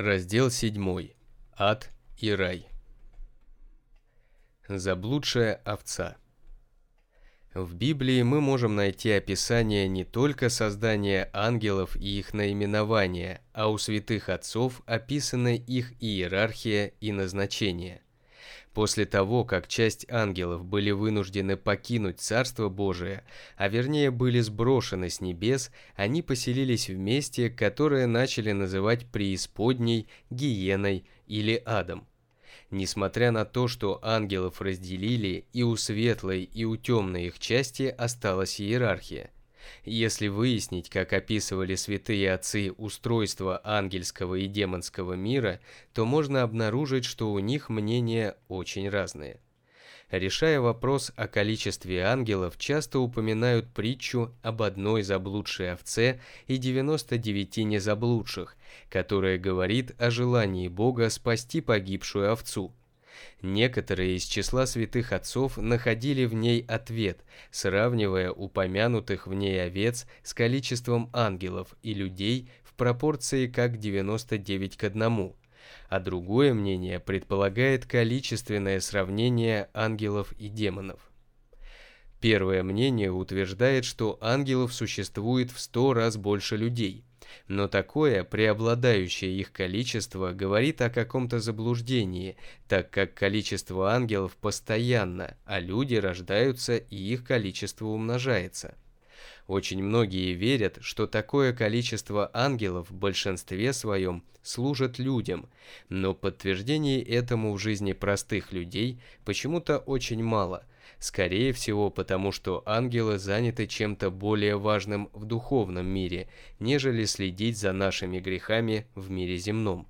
Раздел 7. Ад и рай. Заблудшая овца. В Библии мы можем найти описание не только создания ангелов и их наименования, а у святых отцов описаны их иерархия и назначение. После того, как часть ангелов были вынуждены покинуть Царство Божие, а вернее были сброшены с небес, они поселились в месте, которое начали называть преисподней, гиеной или адом. Несмотря на то, что ангелов разделили, и у светлой, и у темной их части осталась иерархия – если выяснить, как описывали святые отцы устройство ангельского и демонского мира, то можно обнаружить, что у них мнения очень разные. Решая вопрос о количестве ангелов, часто упоминают притчу об одной заблудшей овце и 99 незаблудших, которая говорит о желании Бога спасти погибшую овцу. Некоторые из числа святых отцов находили в ней ответ, сравнивая упомянутых в ней овец с количеством ангелов и людей в пропорции как 99 к 1, а другое мнение предполагает количественное сравнение ангелов и демонов. Первое мнение утверждает, что ангелов существует в сто раз больше людей, но такое преобладающее их количество говорит о каком-то заблуждении, так как количество ангелов постоянно, а люди рождаются и их количество умножается. Очень многие верят, что такое количество ангелов в большинстве своем служат людям, но подтверждений этому в жизни простых людей почему-то очень мало – Скорее всего, потому что ангелы заняты чем-то более важным в духовном мире, нежели следить за нашими грехами в мире земном.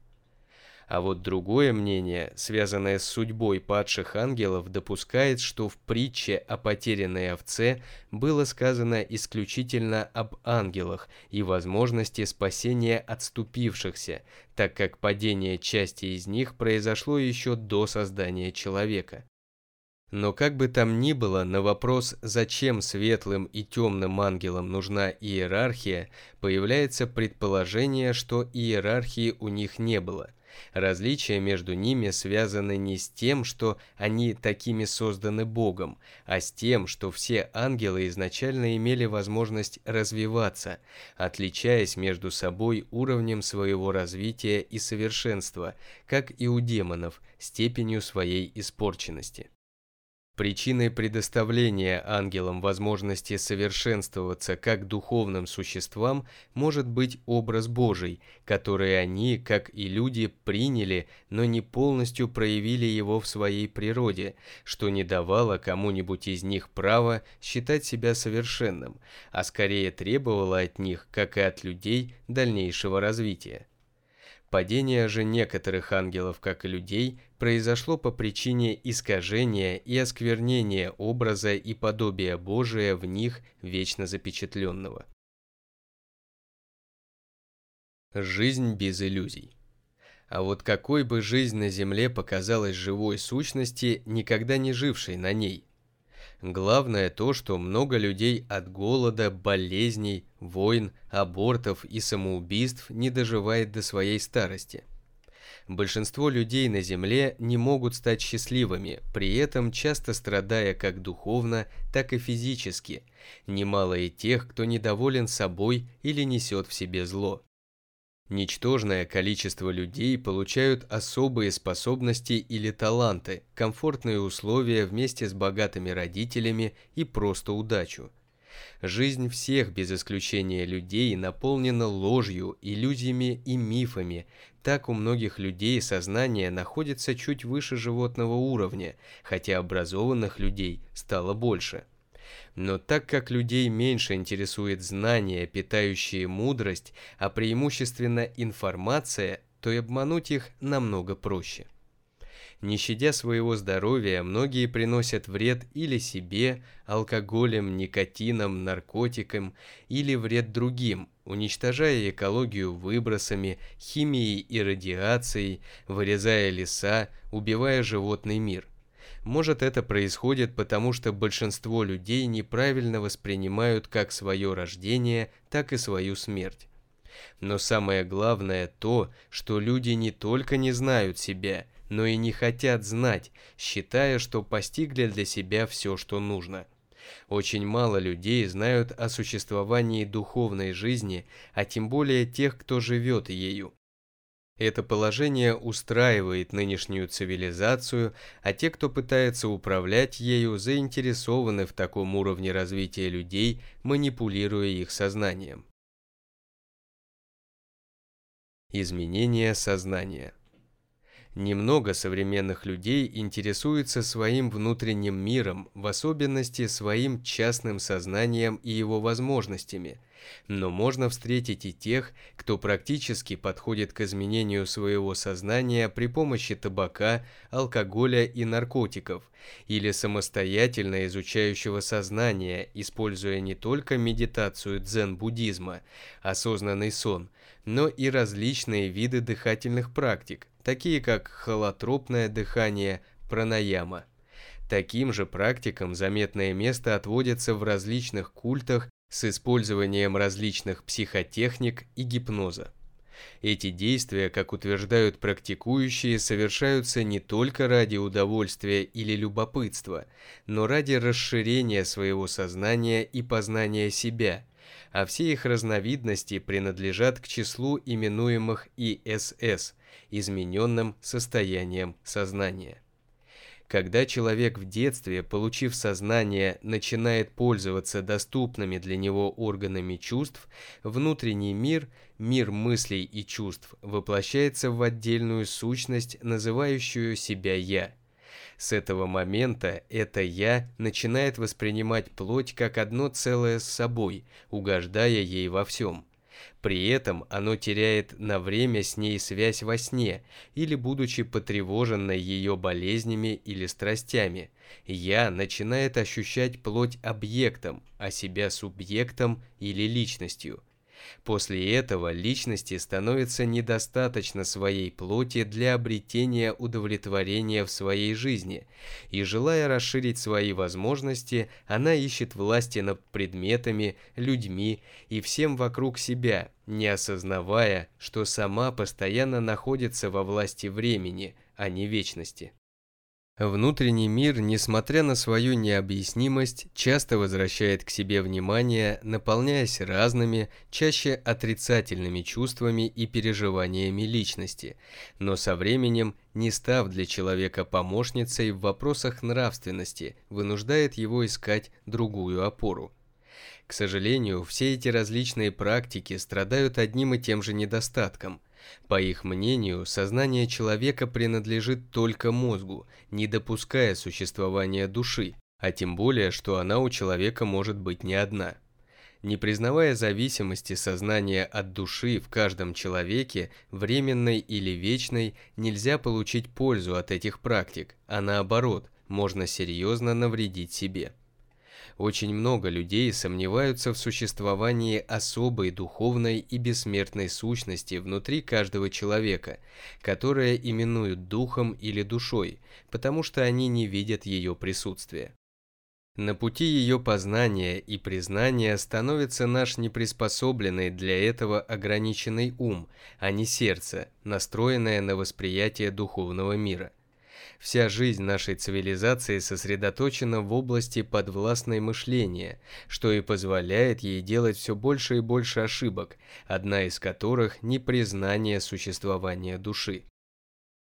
А вот другое мнение, связанное с судьбой падших ангелов, допускает, что в притче о потерянной овце было сказано исключительно об ангелах и возможности спасения отступившихся, так как падение части из них произошло еще до создания человека. Но как бы там ни было, на вопрос, зачем светлым и темным ангелам нужна иерархия, появляется предположение, что иерархии у них не было. Различия между ними связаны не с тем, что они такими созданы Богом, а с тем, что все ангелы изначально имели возможность развиваться, отличаясь между собой уровнем своего развития и совершенства, как и у демонов, степенью своей испорченности. Причиной предоставления ангелам возможности совершенствоваться как духовным существам может быть образ Божий, который они, как и люди, приняли, но не полностью проявили его в своей природе, что не давало кому-нибудь из них права считать себя совершенным, а скорее требовало от них, как и от людей, дальнейшего развития. Падение же некоторых ангелов, как и людей, произошло по причине искажения и осквернения образа и подобия Божия в них вечно запечатленного. Жизнь без иллюзий. А вот какой бы жизнь на Земле показалась живой сущности, никогда не жившей на ней, Главное то, что много людей от голода, болезней, войн, абортов и самоубийств не доживает до своей старости. Большинство людей на Земле не могут стать счастливыми, при этом часто страдая как духовно, так и физически. Немало и тех, кто недоволен собой или несет в себе зло. Ничтожное количество людей получают особые способности или таланты, комфортные условия вместе с богатыми родителями и просто удачу. Жизнь всех без исключения людей наполнена ложью, иллюзиями и мифами. Так у многих людей сознание находится чуть выше животного уровня, хотя образованных людей стало больше. Но так как людей меньше интересует знания, питающие мудрость, а преимущественно информация, то и обмануть их намного проще. Не щадя своего здоровья, многие приносят вред или себе, алкоголем, никотином, наркотикам, или вред другим, уничтожая экологию выбросами, химией и радиацией, вырезая леса, убивая животный мир – может это происходит потому, что большинство людей неправильно воспринимают как свое рождение, так и свою смерть. Но самое главное то, что люди не только не знают себя, но и не хотят знать, считая, что постигли для себя все, что нужно. Очень мало людей знают о существовании духовной жизни, а тем более тех, кто живет ею. Это положение устраивает нынешнюю цивилизацию, а те, кто пытается управлять ею, заинтересованы в таком уровне развития людей, манипулируя их сознанием. Изменение сознания Немного современных людей интересуются своим внутренним миром, в особенности своим частным сознанием и его возможностями. Но можно встретить и тех, кто практически подходит к изменению своего сознания при помощи табака, алкоголя и наркотиков, или самостоятельно изучающего сознание, используя не только медитацию дзен-буддизма, осознанный сон, но и различные виды дыхательных практик, такие как холотропное дыхание, пранаяма. Таким же практикам заметное место отводится в различных культах с использованием различных психотехник и гипноза. Эти действия, как утверждают практикующие, совершаются не только ради удовольствия или любопытства, но ради расширения своего сознания и познания себя, а все их разновидности принадлежат к числу именуемых ИСС измененным состоянием сознания. Когда человек в детстве, получив сознание, начинает пользоваться доступными для него органами чувств, внутренний мир, мир мыслей и чувств, воплощается в отдельную сущность, называющую себя «я». С этого момента это «я» начинает воспринимать плоть как одно целое с собой, угождая ей во всем. При этом оно теряет на время с ней связь во сне или будучи потревоженной ее болезнями или страстями. Я начинает ощущать плоть объектом, а себя субъектом или личностью. После этого личности становится недостаточно своей плоти для обретения удовлетворения в своей жизни, и желая расширить свои возможности, она ищет власти над предметами, людьми и всем вокруг себя, не осознавая, что сама постоянно находится во власти времени, а не вечности. Внутренний мир, несмотря на свою необъяснимость, часто возвращает к себе внимание, наполняясь разными, чаще отрицательными чувствами и переживаниями личности, но со временем, не став для человека помощницей в вопросах нравственности, вынуждает его искать другую опору. К сожалению, все эти различные практики страдают одним и тем же недостатком – по их мнению, сознание человека принадлежит только мозгу, не допуская существования души, а тем более, что она у человека может быть не одна. Не признавая зависимости сознания от души в каждом человеке, временной или вечной, нельзя получить пользу от этих практик, а наоборот, можно серьезно навредить себе. Очень много людей сомневаются в существовании особой духовной и бессмертной сущности внутри каждого человека, которая именуют духом или душой, потому что они не видят ее присутствия. На пути ее познания и признания становится наш неприспособленный для этого ограниченный ум, а не сердце, настроенное на восприятие духовного мира. Вся жизнь нашей цивилизации сосредоточена в области подвластной мышления, что и позволяет ей делать все больше и больше ошибок, одна из которых – непризнание существования души.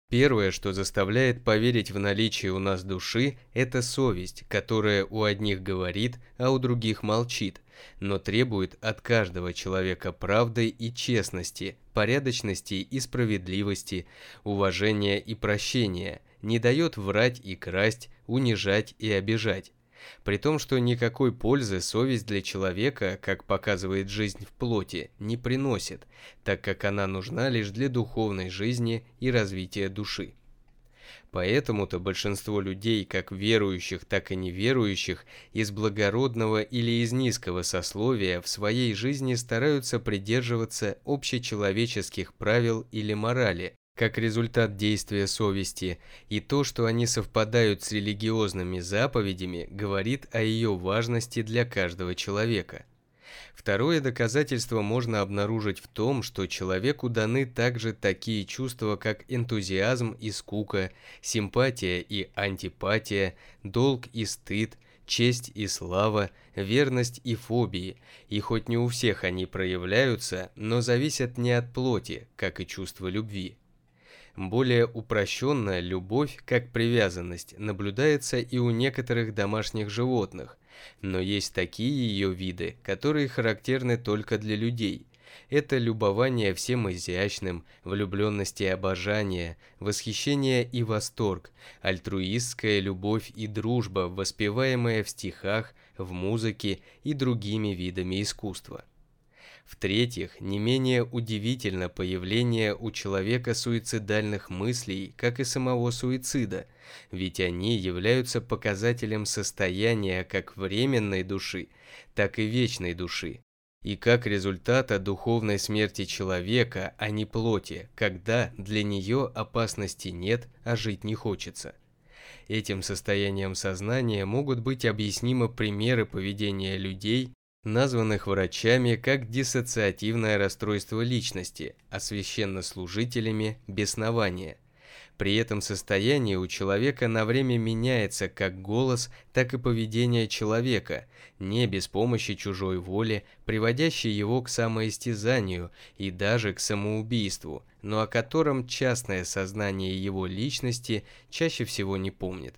Первое, что заставляет поверить в наличие у нас души, это совесть, которая у одних говорит, а у других молчит, но требует от каждого человека правды и честности, порядочности и справедливости, уважения и прощения, не дает врать и красть, унижать и обижать. При том, что никакой пользы совесть для человека, как показывает жизнь в плоти, не приносит, так как она нужна лишь для духовной жизни и развития души. Поэтому-то большинство людей, как верующих, так и неверующих, из благородного или из низкого сословия в своей жизни стараются придерживаться общечеловеческих правил или морали, как результат действия совести, и то, что они совпадают с религиозными заповедями, говорит о ее важности для каждого человека. Второе доказательство можно обнаружить в том, что человеку даны также такие чувства, как энтузиазм и скука, симпатия и антипатия, долг и стыд, честь и слава, верность и фобии, и хоть не у всех они проявляются, но зависят не от плоти, как и чувство любви. Более упрощенная любовь, как привязанность, наблюдается и у некоторых домашних животных, но есть такие ее виды, которые характерны только для людей. Это любование всем изящным, влюбленность и обожание, восхищение и восторг, альтруистская любовь и дружба, воспеваемая в стихах, в музыке и другими видами искусства. В-третьих, не менее удивительно появление у человека суицидальных мыслей, как и самого суицида, ведь они являются показателем состояния как временной души, так и вечной души, и как результата духовной смерти человека, а не плоти, когда для нее опасности нет, а жить не хочется. Этим состоянием сознания могут быть объяснимы примеры поведения людей, названных врачами как диссоциативное расстройство личности, а священнослужителями – беснование. При этом состояние у человека на время меняется как голос, так и поведение человека, не без помощи чужой воли, приводящей его к самоистязанию и даже к самоубийству, но о котором частное сознание его личности чаще всего не помнит.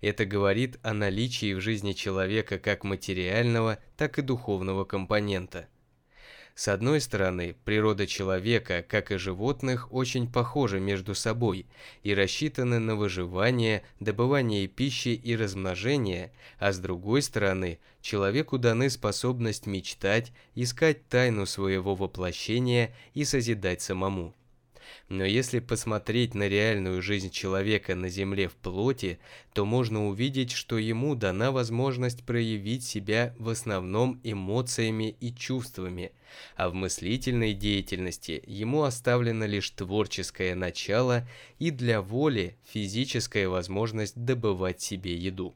Это говорит о наличии в жизни человека как материального, так и духовного компонента. С одной стороны, природа человека, как и животных, очень похожа между собой и рассчитаны на выживание, добывание пищи и размножение, а с другой стороны, человеку даны способность мечтать, искать тайну своего воплощения и созидать самому. Но если посмотреть на реальную жизнь человека на Земле в плоти, то можно увидеть, что ему дана возможность проявить себя в основном эмоциями и чувствами, а в мыслительной деятельности ему оставлено лишь творческое начало и для воли физическая возможность добывать себе еду.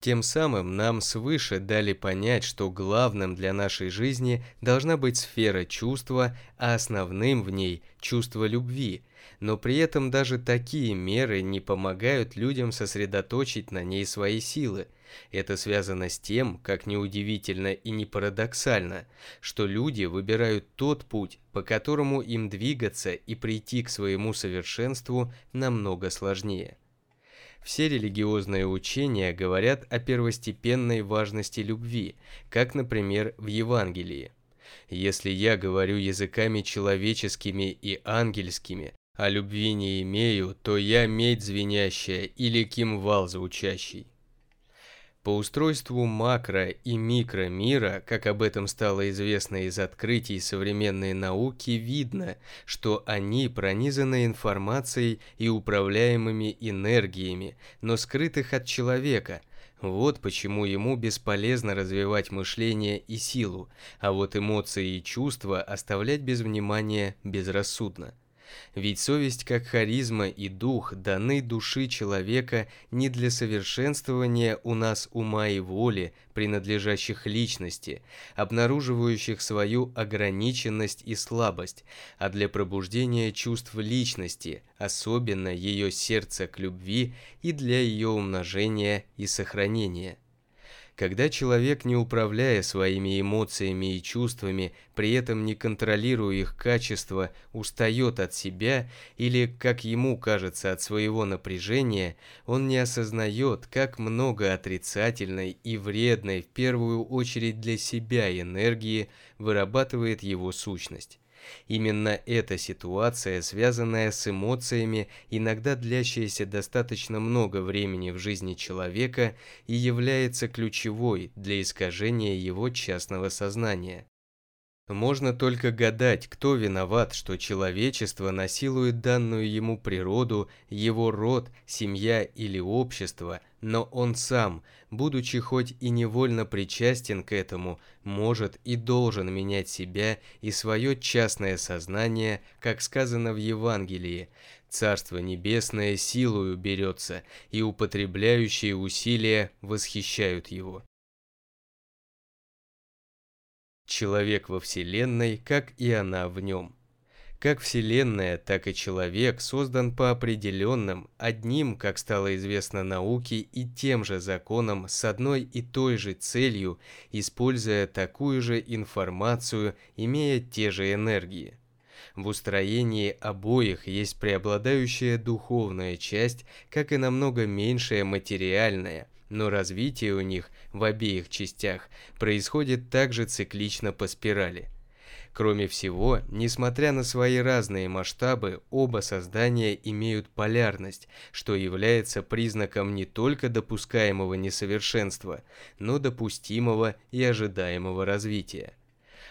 Тем самым нам свыше дали понять, что главным для нашей жизни должна быть сфера чувства, а основным в ней – чувство любви, но при этом даже такие меры не помогают людям сосредоточить на ней свои силы. Это связано с тем, как неудивительно и не парадоксально, что люди выбирают тот путь, по которому им двигаться и прийти к своему совершенству намного сложнее. Все религиозные учения говорят о первостепенной важности любви, как, например, в Евангелии. Если я говорю языками человеческими и ангельскими, а любви не имею, то я медь звенящая или кимвал звучащий. По устройству макро- и микромира, как об этом стало известно из открытий современной науки, видно, что они пронизаны информацией и управляемыми энергиями, но скрытых от человека. Вот почему ему бесполезно развивать мышление и силу, а вот эмоции и чувства оставлять без внимания безрассудно. Ведь совесть как харизма и дух даны души человека не для совершенствования у нас ума и воли, принадлежащих личности, обнаруживающих свою ограниченность и слабость, а для пробуждения чувств личности, особенно ее сердца к любви и для ее умножения и сохранения. Когда человек, не управляя своими эмоциями и чувствами, при этом не контролируя их качество, устает от себя или, как ему кажется, от своего напряжения, он не осознает, как много отрицательной и вредной в первую очередь для себя энергии вырабатывает его сущность. Именно эта ситуация, связанная с эмоциями, иногда длящаяся достаточно много времени в жизни человека, и является ключевой для искажения его частного сознания. Можно только гадать, кто виноват, что человечество насилует данную ему природу, его род, семья или общество, но он сам, будучи хоть и невольно причастен к этому, может и должен менять себя и свое частное сознание, как сказано в Евангелии. Царство Небесное силою берется, и употребляющие усилия восхищают его. Человек во Вселенной, как и она в нем. Как Вселенная, так и человек создан по определенным, одним, как стало известно науке, и тем же законам с одной и той же целью, используя такую же информацию, имея те же энергии. В устроении обоих есть преобладающая духовная часть, как и намного меньшая материальная, но развитие у них в обеих частях происходит также циклично по спирали – Кроме всего, несмотря на свои разные масштабы, оба создания имеют полярность, что является признаком не только допускаемого несовершенства, но допустимого и ожидаемого развития.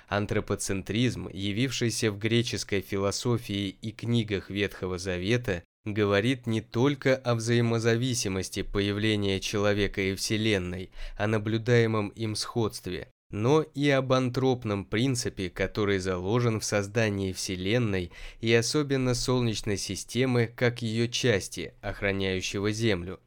Антропоцентризм, явившийся в греческой философии и книгах Ветхого Завета, говорит не только о взаимозависимости появления человека и Вселенной, о наблюдаемом им сходстве, но и об антропном принципе, который заложен в создании Вселенной и особенно Солнечной системы как ее части, охраняющего Землю.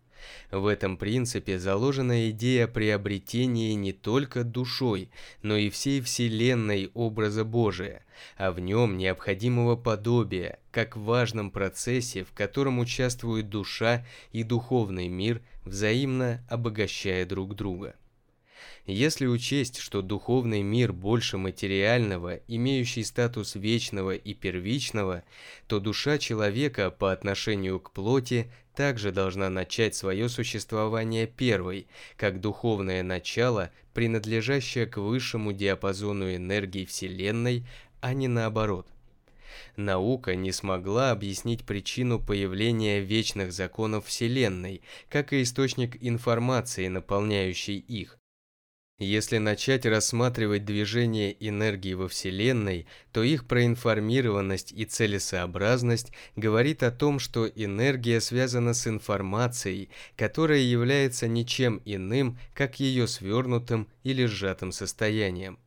В этом принципе заложена идея приобретения не только душой, но и всей Вселенной образа Божия, а в нем необходимого подобия, как в важном процессе, в котором участвуют душа и духовный мир, взаимно обогащая друг друга. Если учесть, что духовный мир больше материального, имеющий статус вечного и первичного, то душа человека по отношению к плоти также должна начать свое существование первой, как духовное начало, принадлежащее к высшему диапазону энергии Вселенной, а не наоборот. Наука не смогла объяснить причину появления вечных законов Вселенной, как и источник информации, наполняющий их, если начать рассматривать движение энергии во Вселенной, то их проинформированность и целесообразность говорит о том, что энергия связана с информацией, которая является ничем иным, как ее свернутым или сжатым состоянием.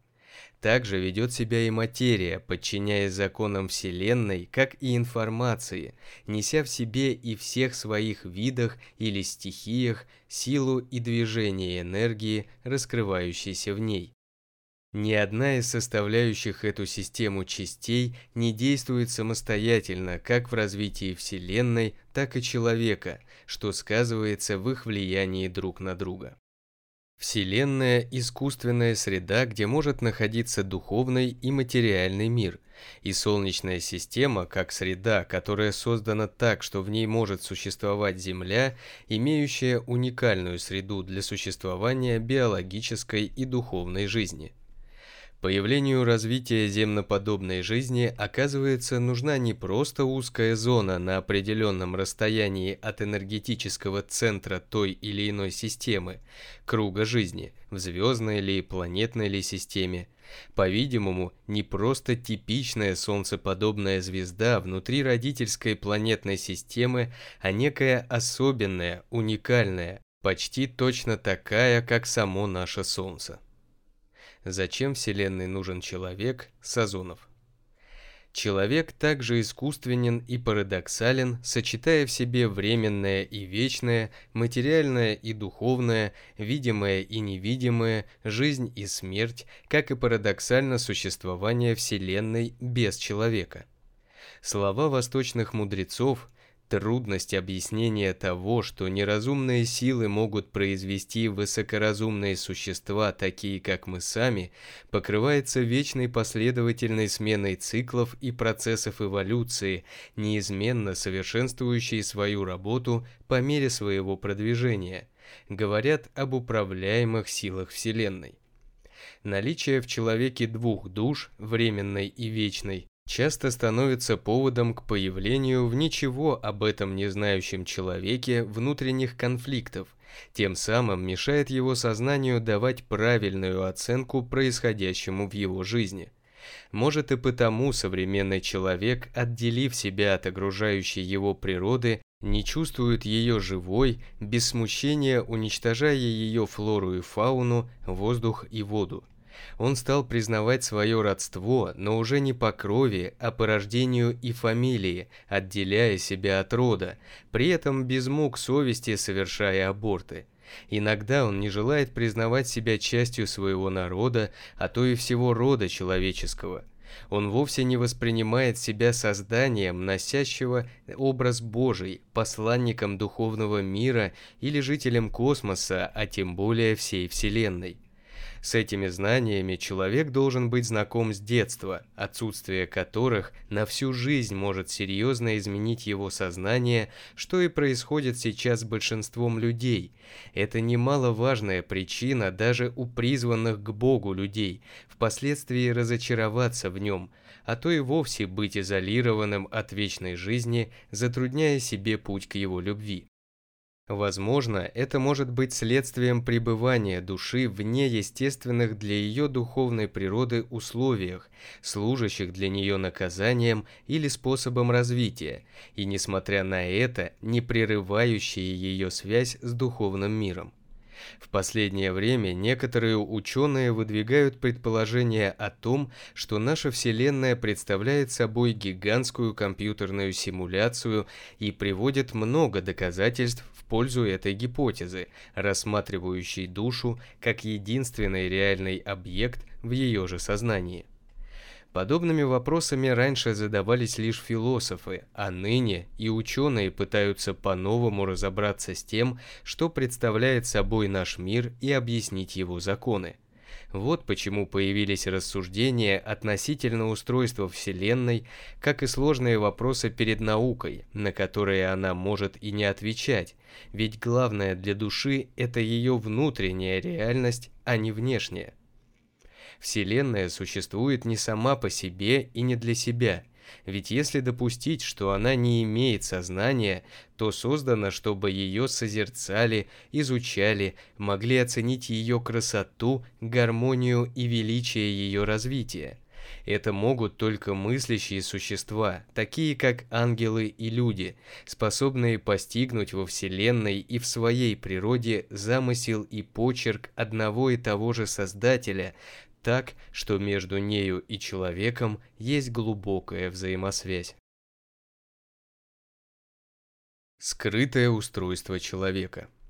Также ведет себя и материя, подчиняясь законам Вселенной, как и информации, неся в себе и всех своих видах или стихиях силу и движение энергии, раскрывающейся в ней. Ни одна из составляющих эту систему частей не действует самостоятельно как в развитии Вселенной, так и человека, что сказывается в их влиянии друг на друга. Вселенная – искусственная среда, где может находиться духовный и материальный мир, и Солнечная система, как среда, которая создана так, что в ней может существовать Земля, имеющая уникальную среду для существования биологической и духовной жизни – Появлению развития земноподобной жизни, оказывается, нужна не просто узкая зона на определенном расстоянии от энергетического центра той или иной системы, круга жизни, в звездной или планетной ли системе. По-видимому, не просто типичная солнцеподобная звезда внутри родительской планетной системы, а некая особенная, уникальная, почти точно такая, как само наше Солнце. Зачем Вселенной нужен человек? Сазонов. Человек также искусственен и парадоксален, сочетая в себе временное и вечное, материальное и духовное, видимое и невидимое, жизнь и смерть, как и парадоксально существование Вселенной без человека. Слова восточных мудрецов – Трудность объяснения того, что неразумные силы могут произвести высокоразумные существа, такие как мы сами, покрывается вечной последовательной сменой циклов и процессов эволюции, неизменно совершенствующей свою работу по мере своего продвижения. Говорят об управляемых силах Вселенной. Наличие в человеке двух душ, временной и вечной, часто становится поводом к появлению в ничего об этом не знающем человеке внутренних конфликтов, тем самым мешает его сознанию давать правильную оценку происходящему в его жизни. Может и потому современный человек, отделив себя от окружающей его природы, не чувствует ее живой, без смущения уничтожая ее флору и фауну, воздух и воду. Он стал признавать свое родство, но уже не по крови, а по рождению и фамилии, отделяя себя от рода, при этом без мук совести совершая аборты. Иногда он не желает признавать себя частью своего народа, а то и всего рода человеческого. Он вовсе не воспринимает себя созданием, носящего образ Божий, посланником духовного мира или жителем космоса, а тем более всей Вселенной. С этими знаниями человек должен быть знаком с детства, отсутствие которых на всю жизнь может серьезно изменить его сознание, что и происходит сейчас с большинством людей. Это немаловажная причина даже у призванных к Богу людей, впоследствии разочароваться в нем, а то и вовсе быть изолированным от вечной жизни, затрудняя себе путь к его любви. Возможно, это может быть следствием пребывания души вне естественных для ее духовной природы условиях, служащих для нее наказанием или способом развития, и, несмотря на это, не прерывающие ее связь с духовным миром. В последнее время некоторые ученые выдвигают предположение о том, что наша Вселенная представляет собой гигантскую компьютерную симуляцию и приводят много доказательств пользу этой гипотезы, рассматривающей душу как единственный реальный объект в ее же сознании. Подобными вопросами раньше задавались лишь философы, а ныне и ученые пытаются по-новому разобраться с тем, что представляет собой наш мир и объяснить его законы. Вот почему появились рассуждения относительно устройства Вселенной, как и сложные вопросы перед наукой, на которые она может и не отвечать, ведь главное для души – это ее внутренняя реальность, а не внешняя. Вселенная существует не сама по себе и не для себя. Ведь если допустить, что она не имеет сознания, то создана, чтобы ее созерцали, изучали, могли оценить ее красоту, гармонию и величие ее развития. Это могут только мыслящие существа, такие как ангелы и люди, способные постигнуть во Вселенной и в своей природе замысел и почерк одного и того же Создателя, так, что между нею и человеком есть глубокая взаимосвязь. Скрытое устройство человека –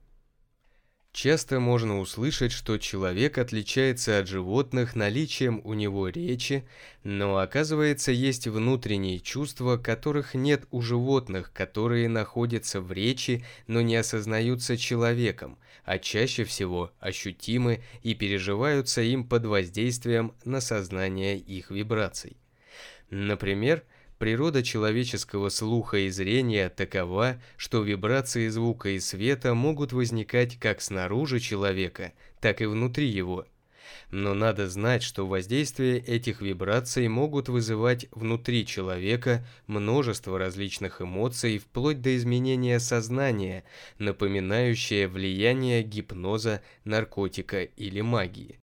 Часто можно услышать, что человек отличается от животных наличием у него речи, но оказывается есть внутренние чувства, которых нет у животных, которые находятся в речи, но не осознаются человеком, а чаще всего ощутимы и переживаются им под воздействием на сознание их вибраций. Например, Природа человеческого слуха и зрения такова, что вибрации звука и света могут возникать как снаружи человека, так и внутри его. Но надо знать, что воздействие этих вибраций могут вызывать внутри человека множество различных эмоций вплоть до изменения сознания, напоминающее влияние гипноза, наркотика или магии.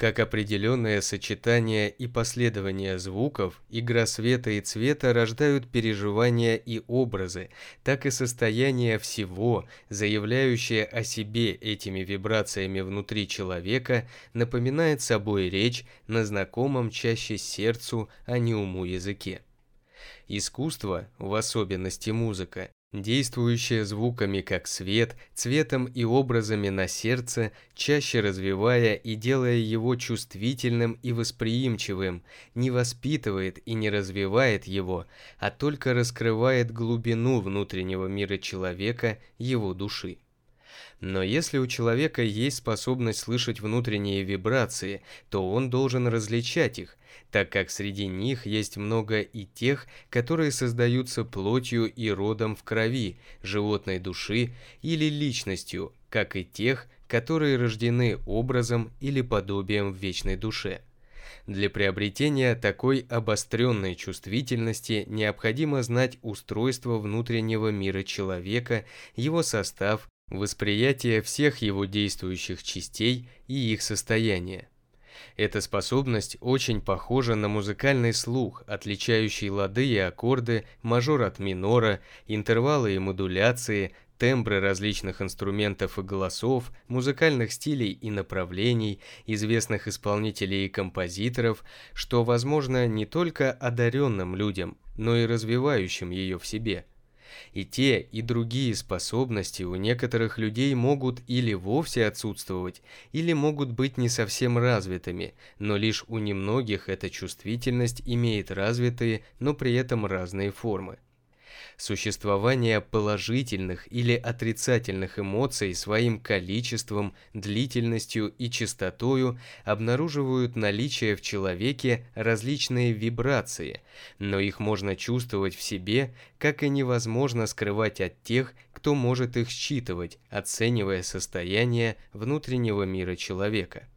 Как определенное сочетание и последование звуков, игра света и цвета рождают переживания и образы, так и состояние всего, заявляющее о себе этими вибрациями внутри человека, напоминает собой речь на знакомом чаще сердцу, а не уму языке. Искусство, в особенности музыка, действующая звуками как свет, цветом и образами на сердце, чаще развивая и делая его чувствительным и восприимчивым, не воспитывает и не развивает его, а только раскрывает глубину внутреннего мира человека, его души. Но если у человека есть способность слышать внутренние вибрации, то он должен различать их, так как среди них есть много и тех, которые создаются плотью и родом в крови, животной души или личностью, как и тех, которые рождены образом или подобием в вечной душе. Для приобретения такой обостренной чувствительности необходимо знать устройство внутреннего мира человека, его состав, восприятие всех его действующих частей и их состояние. Эта способность очень похожа на музыкальный слух, отличающий лады и аккорды, мажор от минора, интервалы и модуляции, тембры различных инструментов и голосов, музыкальных стилей и направлений, известных исполнителей и композиторов, что возможно не только одаренным людям, но и развивающим ее в себе – И те, и другие способности у некоторых людей могут или вовсе отсутствовать, или могут быть не совсем развитыми, но лишь у немногих эта чувствительность имеет развитые, но при этом разные формы. Существование положительных или отрицательных эмоций своим количеством, длительностью и частотою обнаруживают наличие в человеке различные вибрации, но их можно чувствовать в себе, как и невозможно скрывать от тех, кто может их считывать, оценивая состояние внутреннего мира человека.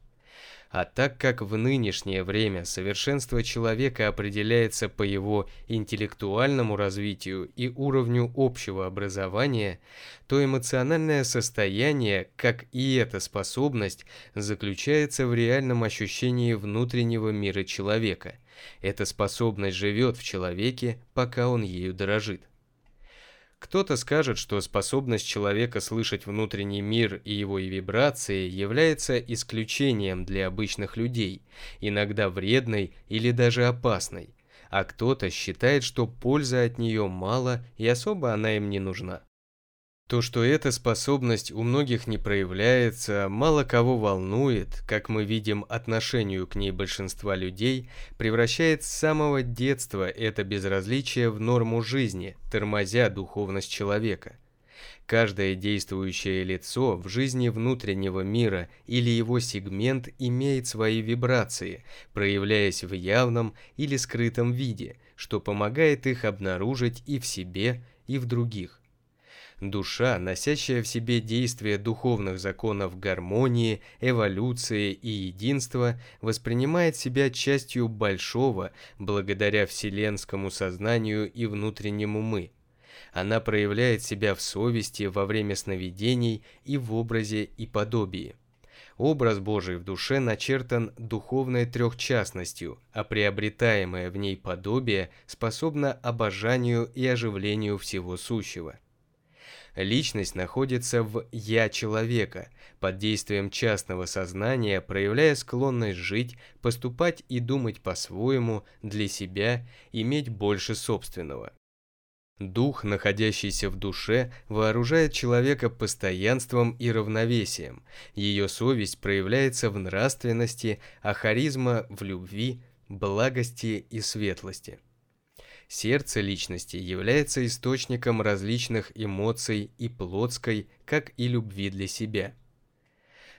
А так как в нынешнее время совершенство человека определяется по его интеллектуальному развитию и уровню общего образования, то эмоциональное состояние, как и эта способность, заключается в реальном ощущении внутреннего мира человека. Эта способность живет в человеке, пока он ею дорожит. Кто-то скажет, что способность человека слышать внутренний мир и его вибрации является исключением для обычных людей, иногда вредной или даже опасной, а кто-то считает, что пользы от нее мало и особо она им не нужна. То, что эта способность у многих не проявляется, мало кого волнует, как мы видим отношению к ней большинства людей, превращает с самого детства это безразличие в норму жизни, тормозя духовность человека. Каждое действующее лицо в жизни внутреннего мира или его сегмент имеет свои вибрации, проявляясь в явном или скрытом виде, что помогает их обнаружить и в себе, и в других. Душа, носящая в себе действие духовных законов гармонии, эволюции и единства, воспринимает себя частью большого благодаря вселенскому сознанию и внутреннему «мы». Она проявляет себя в совести во время сновидений и в образе и подобии. Образ Божий в душе начертан духовной трехчастностью, а приобретаемое в ней подобие способно обожанию и оживлению всего сущего. Личность находится в «я» человека, под действием частного сознания, проявляя склонность жить, поступать и думать по-своему, для себя, иметь больше собственного. Дух, находящийся в душе, вооружает человека постоянством и равновесием. Ее совесть проявляется в нравственности, а харизма в любви, благости и светлости. Сердце личности является источником различных эмоций и плотской, как и любви для себя.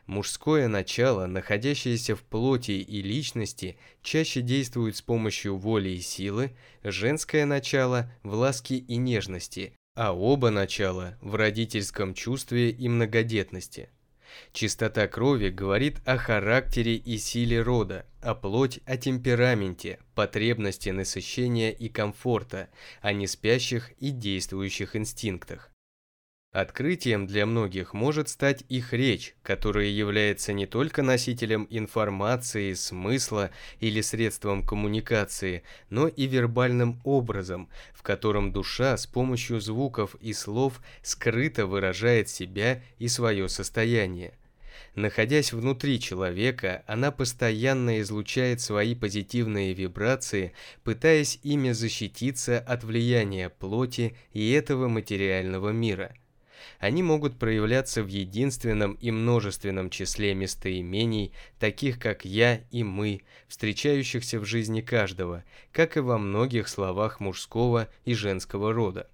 Мужское начало, находящееся в плоти и личности, чаще действует с помощью воли и силы, женское начало – в ласке и нежности, а оба начала – в родительском чувстве и многодетности. Чистота крови говорит о характере и силе рода, а плоть о темпераменте, потребности насыщения и комфорта, а не спящих и действующих инстинктах. Открытием для многих может стать их речь, которая является не только носителем информации, смысла или средством коммуникации, но и вербальным образом, в котором душа с помощью звуков и слов скрыто выражает себя и свое состояние. Находясь внутри человека, она постоянно излучает свои позитивные вибрации, пытаясь ими защититься от влияния плоти и этого материального мира – они могут проявляться в единственном и множественном числе местоимений, таких как «я» и «мы», встречающихся в жизни каждого, как и во многих словах мужского и женского рода.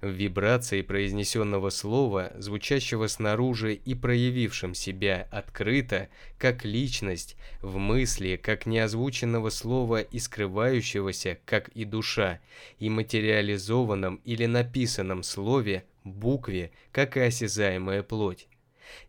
В вибрации произнесенного слова, звучащего снаружи и проявившем себя открыто, как личность, в мысли, как неозвученного слова и скрывающегося, как и душа, и материализованном или написанном слове, букве, как и осязаемая плоть.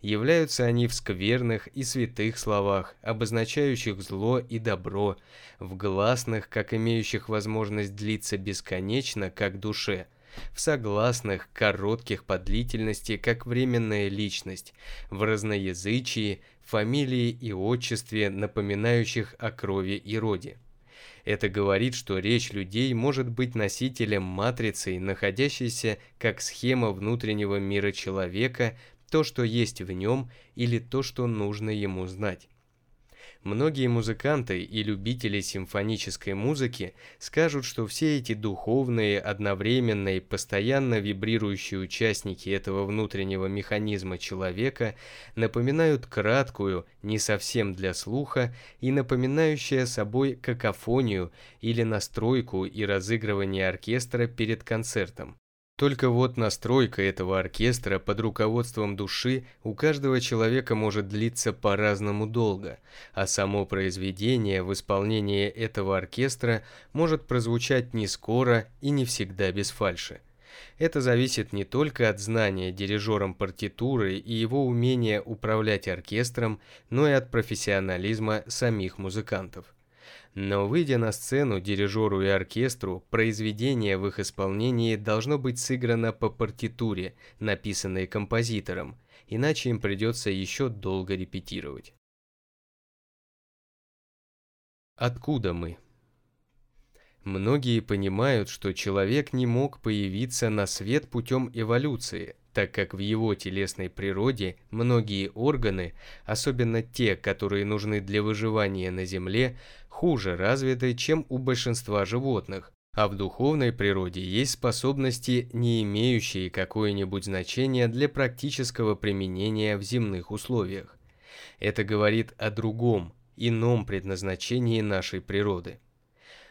Являются они в скверных и святых словах, обозначающих зло и добро, в гласных, как имеющих возможность длиться бесконечно, как душе, в согласных, коротких по длительности, как временная личность, в разноязычии, фамилии и отчестве, напоминающих о крови и роде. Это говорит, что речь людей может быть носителем матрицы, находящейся как схема внутреннего мира человека, то, что есть в нем, или то, что нужно ему знать. Многие музыканты и любители симфонической музыки скажут, что все эти духовные, одновременные, постоянно вибрирующие участники этого внутреннего механизма человека напоминают краткую, не совсем для слуха, и напоминающая собой какофонию или настройку и разыгрывание оркестра перед концертом. Только вот настройка этого оркестра под руководством души у каждого человека может длиться по-разному долго, а само произведение в исполнении этого оркестра может прозвучать не скоро и не всегда без фальши. Это зависит не только от знания дирижером партитуры и его умения управлять оркестром, но и от профессионализма самих музыкантов. Но выйдя на сцену дирижеру и оркестру, произведение в их исполнении должно быть сыграно по партитуре, написанной композитором, иначе им придется еще долго репетировать. Откуда мы? Многие понимают, что человек не мог появиться на свет путем эволюции, так как в его телесной природе многие органы, особенно те, которые нужны для выживания на Земле, хуже развиты, чем у большинства животных, а в духовной природе есть способности, не имеющие какое-нибудь значение для практического применения в земных условиях. Это говорит о другом, ином предназначении нашей природы.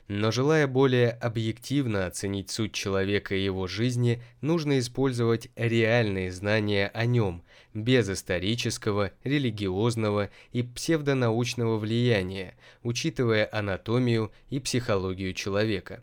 Но желая более объективно оценить суть человека и его жизни, нужно использовать реальные знания о нем, без исторического, религиозного и псевдонаучного влияния, учитывая анатомию и психологию человека.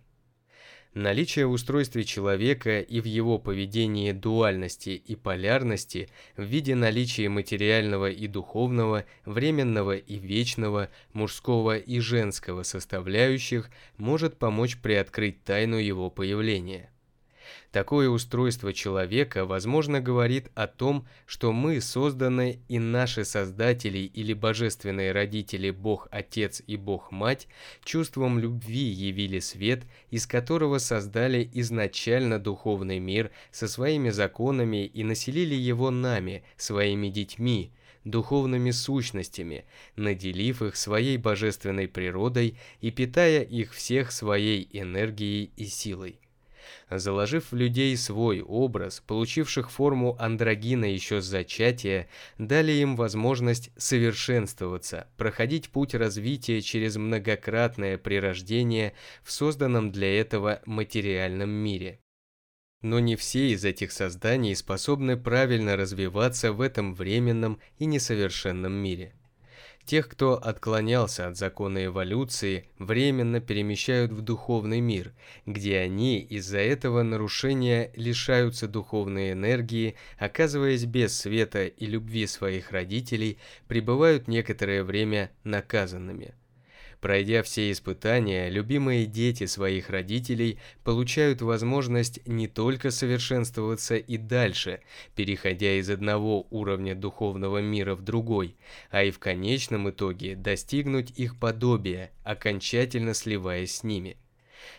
Наличие в устройстве человека и в его поведении дуальности и полярности в виде наличия материального и духовного, временного и вечного, мужского и женского составляющих может помочь приоткрыть тайну его появления. Такое устройство человека, возможно, говорит о том, что мы созданы и наши создатели или божественные родители Бог Отец и Бог Мать чувством любви явили свет, из которого создали изначально духовный мир со своими законами и населили его нами, своими детьми, духовными сущностями, наделив их своей божественной природой и питая их всех своей энергией и силой заложив в людей свой образ, получивших форму андрогина еще с зачатия, дали им возможность совершенствоваться, проходить путь развития через многократное прирождение в созданном для этого материальном мире. Но не все из этих созданий способны правильно развиваться в этом временном и несовершенном мире. Тех, кто отклонялся от закона эволюции, временно перемещают в духовный мир, где они из-за этого нарушения лишаются духовной энергии, оказываясь без света и любви своих родителей, пребывают некоторое время наказанными. Пройдя все испытания, любимые дети своих родителей получают возможность не только совершенствоваться и дальше, переходя из одного уровня духовного мира в другой, а и в конечном итоге достигнуть их подобия, окончательно сливаясь с ними.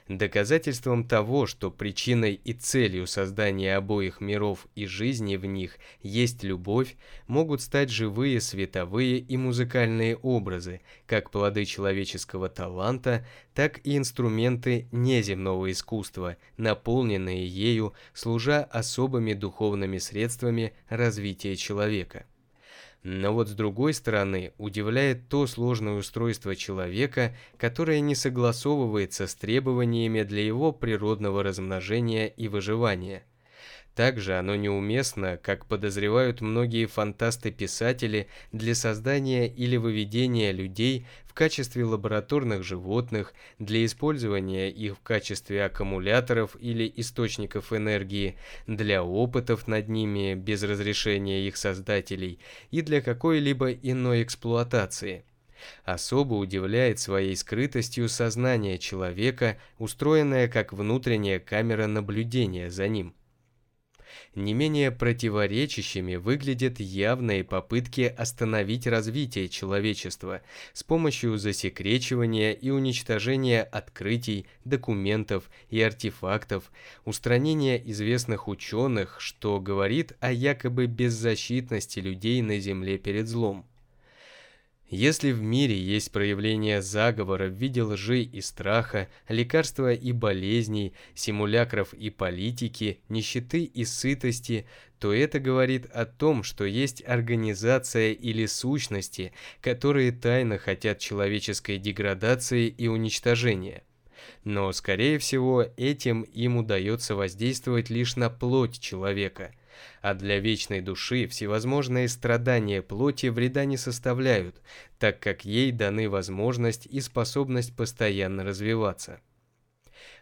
Доказательством того, что причиной и целью создания обоих миров и жизни в них есть любовь, могут стать живые световые и музыкальные образы, как плоды человеческого таланта, так и инструменты неземного искусства, наполненные ею, служа особыми духовными средствами развития человека. Но вот с другой стороны, удивляет то сложное устройство человека, которое не согласовывается с требованиями для его природного размножения и выживания. Также оно неуместно, как подозревают многие фантасты-писатели, для создания или выведения людей в качестве лабораторных животных, для использования их в качестве аккумуляторов или источников энергии, для опытов над ними без разрешения их создателей и для какой-либо иной эксплуатации. Особо удивляет своей скрытостью сознание человека, устроенное как внутренняя камера наблюдения за ним. Не менее противоречащими выглядят явные попытки остановить развитие человечества с помощью засекречивания и уничтожения открытий, документов и артефактов, устранения известных ученых, что говорит о якобы беззащитности людей на Земле перед злом. Если в мире есть проявление заговора в виде лжи и страха, лекарства и болезней, симулякров и политики, нищеты и сытости, то это говорит о том, что есть организация или сущности, которые тайно хотят человеческой деградации и уничтожения. Но, скорее всего, этим им удается воздействовать лишь на плоть человека – а для вечной души всевозможные страдания плоти вреда не составляют, так как ей даны возможность и способность постоянно развиваться.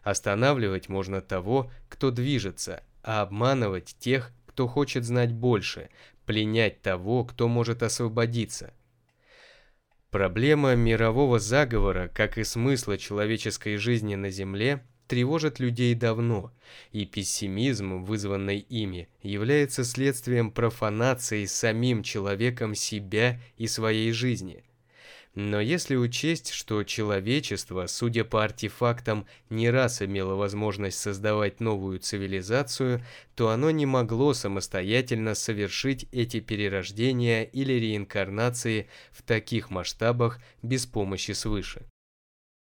Останавливать можно того, кто движется, а обманывать тех, кто хочет знать больше, пленять того, кто может освободиться. Проблема мирового заговора, как и смысла человеческой жизни на Земле – тревожат людей давно, и пессимизм, вызванный ими, является следствием профанации самим человеком себя и своей жизни. Но если учесть, что человечество, судя по артефактам, не раз имело возможность создавать новую цивилизацию, то оно не могло самостоятельно совершить эти перерождения или реинкарнации в таких масштабах без помощи свыше.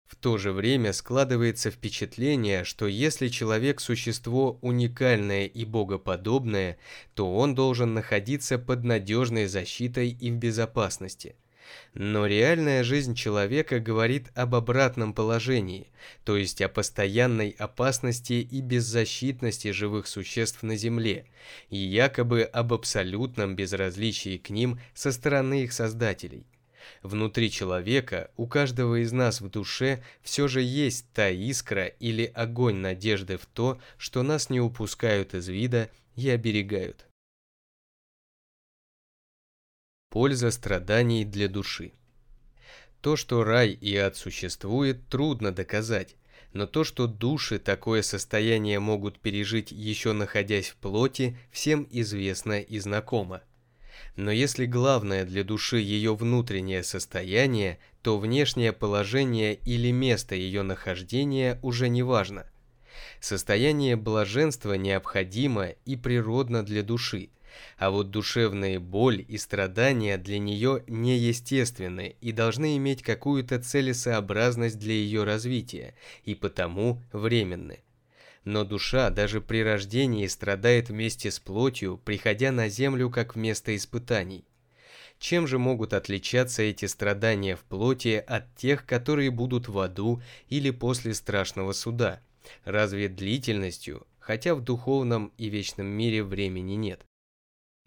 В то же время складывается впечатление, что если человек – существо уникальное и богоподобное, то он должен находиться под надежной защитой и в безопасности. Но реальная жизнь человека говорит об обратном положении, то есть о постоянной опасности и беззащитности живых существ на Земле, и якобы об абсолютном безразличии к ним со стороны их создателей. Внутри человека, у каждого из нас в душе, все же есть та искра или огонь надежды в то, что нас не упускают из вида и оберегают. Польза страданий для души. То, что рай и ад существует, трудно доказать, но то, что души такое состояние могут пережить еще находясь в плоти, всем известно и знакомо. Но если главное для души ее внутреннее состояние, то внешнее положение или место ее нахождения уже не важно. Состояние блаженства необходимо и природно для души, а вот душевная боль и страдания для нее неестественны и должны иметь какую-то целесообразность для ее развития, и потому временны. Но душа даже при рождении страдает вместе с плотью, приходя на землю как место испытаний. Чем же могут отличаться эти страдания в плоти от тех, которые будут в аду или после страшного суда? Разве длительностью, хотя в духовном и вечном мире времени нет?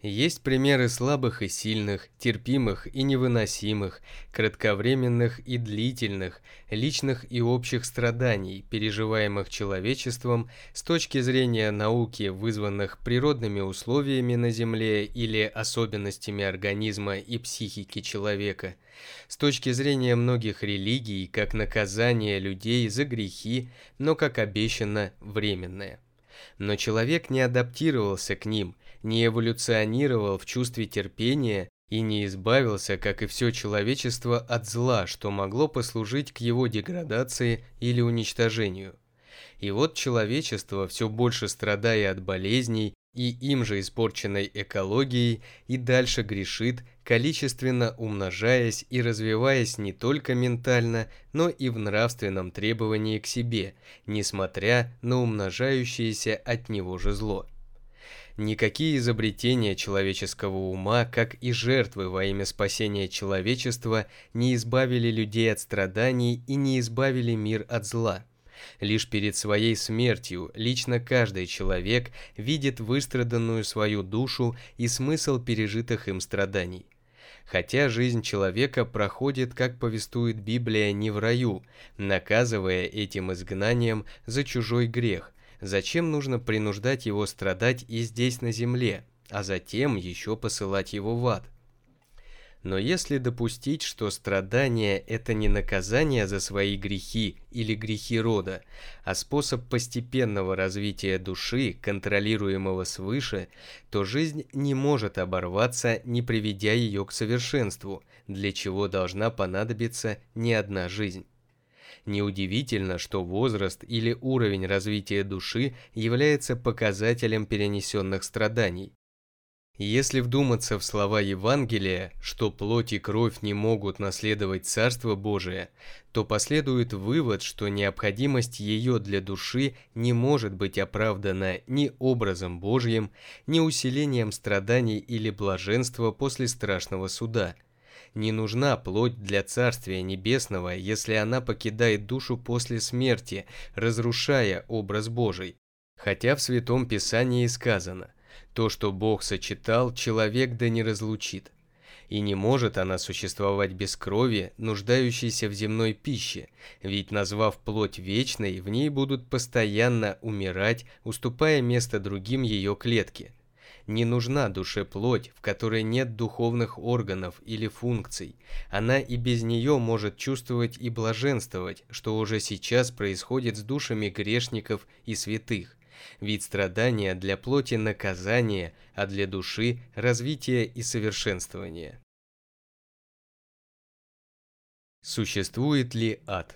Есть примеры слабых и сильных, терпимых и невыносимых, кратковременных и длительных, личных и общих страданий, переживаемых человечеством с точки зрения науки, вызванных природными условиями на Земле или особенностями организма и психики человека, с точки зрения многих религий, как наказание людей за грехи, но как обещано временное. Но человек не адаптировался к ним – не эволюционировал в чувстве терпения и не избавился, как и все человечество, от зла, что могло послужить к его деградации или уничтожению. И вот человечество, все больше страдая от болезней и им же испорченной экологией, и дальше грешит, количественно умножаясь и развиваясь не только ментально, но и в нравственном требовании к себе, несмотря на умножающееся от него же зло. Никакие изобретения человеческого ума, как и жертвы во имя спасения человечества, не избавили людей от страданий и не избавили мир от зла. Лишь перед своей смертью лично каждый человек видит выстраданную свою душу и смысл пережитых им страданий. Хотя жизнь человека проходит, как повествует Библия, не в раю, наказывая этим изгнанием за чужой грех, Зачем нужно принуждать его страдать и здесь на земле, а затем еще посылать его в ад? Но если допустить, что страдание – это не наказание за свои грехи или грехи рода, а способ постепенного развития души, контролируемого свыше, то жизнь не может оборваться, не приведя ее к совершенству, для чего должна понадобиться не одна жизнь. Неудивительно, что возраст или уровень развития души является показателем перенесенных страданий. Если вдуматься в слова Евангелия, что плоть и кровь не могут наследовать Царство Божие, то последует вывод, что необходимость ее для души не может быть оправдана ни образом Божьим, ни усилением страданий или блаженства после страшного суда. Не нужна плоть для Царствия Небесного, если она покидает душу после смерти, разрушая образ Божий. Хотя в Святом Писании сказано – то, что Бог сочетал, человек да не разлучит. И не может она существовать без крови, нуждающейся в земной пище, ведь назвав плоть вечной, в ней будут постоянно умирать, уступая место другим ее клетки. Не нужна душе плоть, в которой нет духовных органов или функций. Она и без нее может чувствовать и блаженствовать, что уже сейчас происходит с душами грешников и святых. Ведь страдания для плоти – наказание, а для души – развитие и совершенствование. Существует ли ад?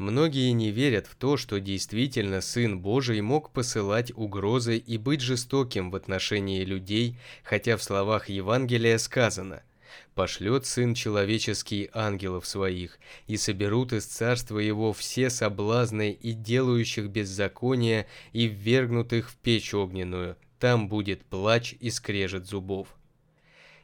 Многие не верят в то, что действительно Сын Божий мог посылать угрозы и быть жестоким в отношении людей, хотя в словах Евангелия сказано пошлет Сын Человеческий ангелов своих, и соберут из царства его все соблазны и делающих беззаконие, и ввергнут их в печь огненную, там будет плач и скрежет зубов.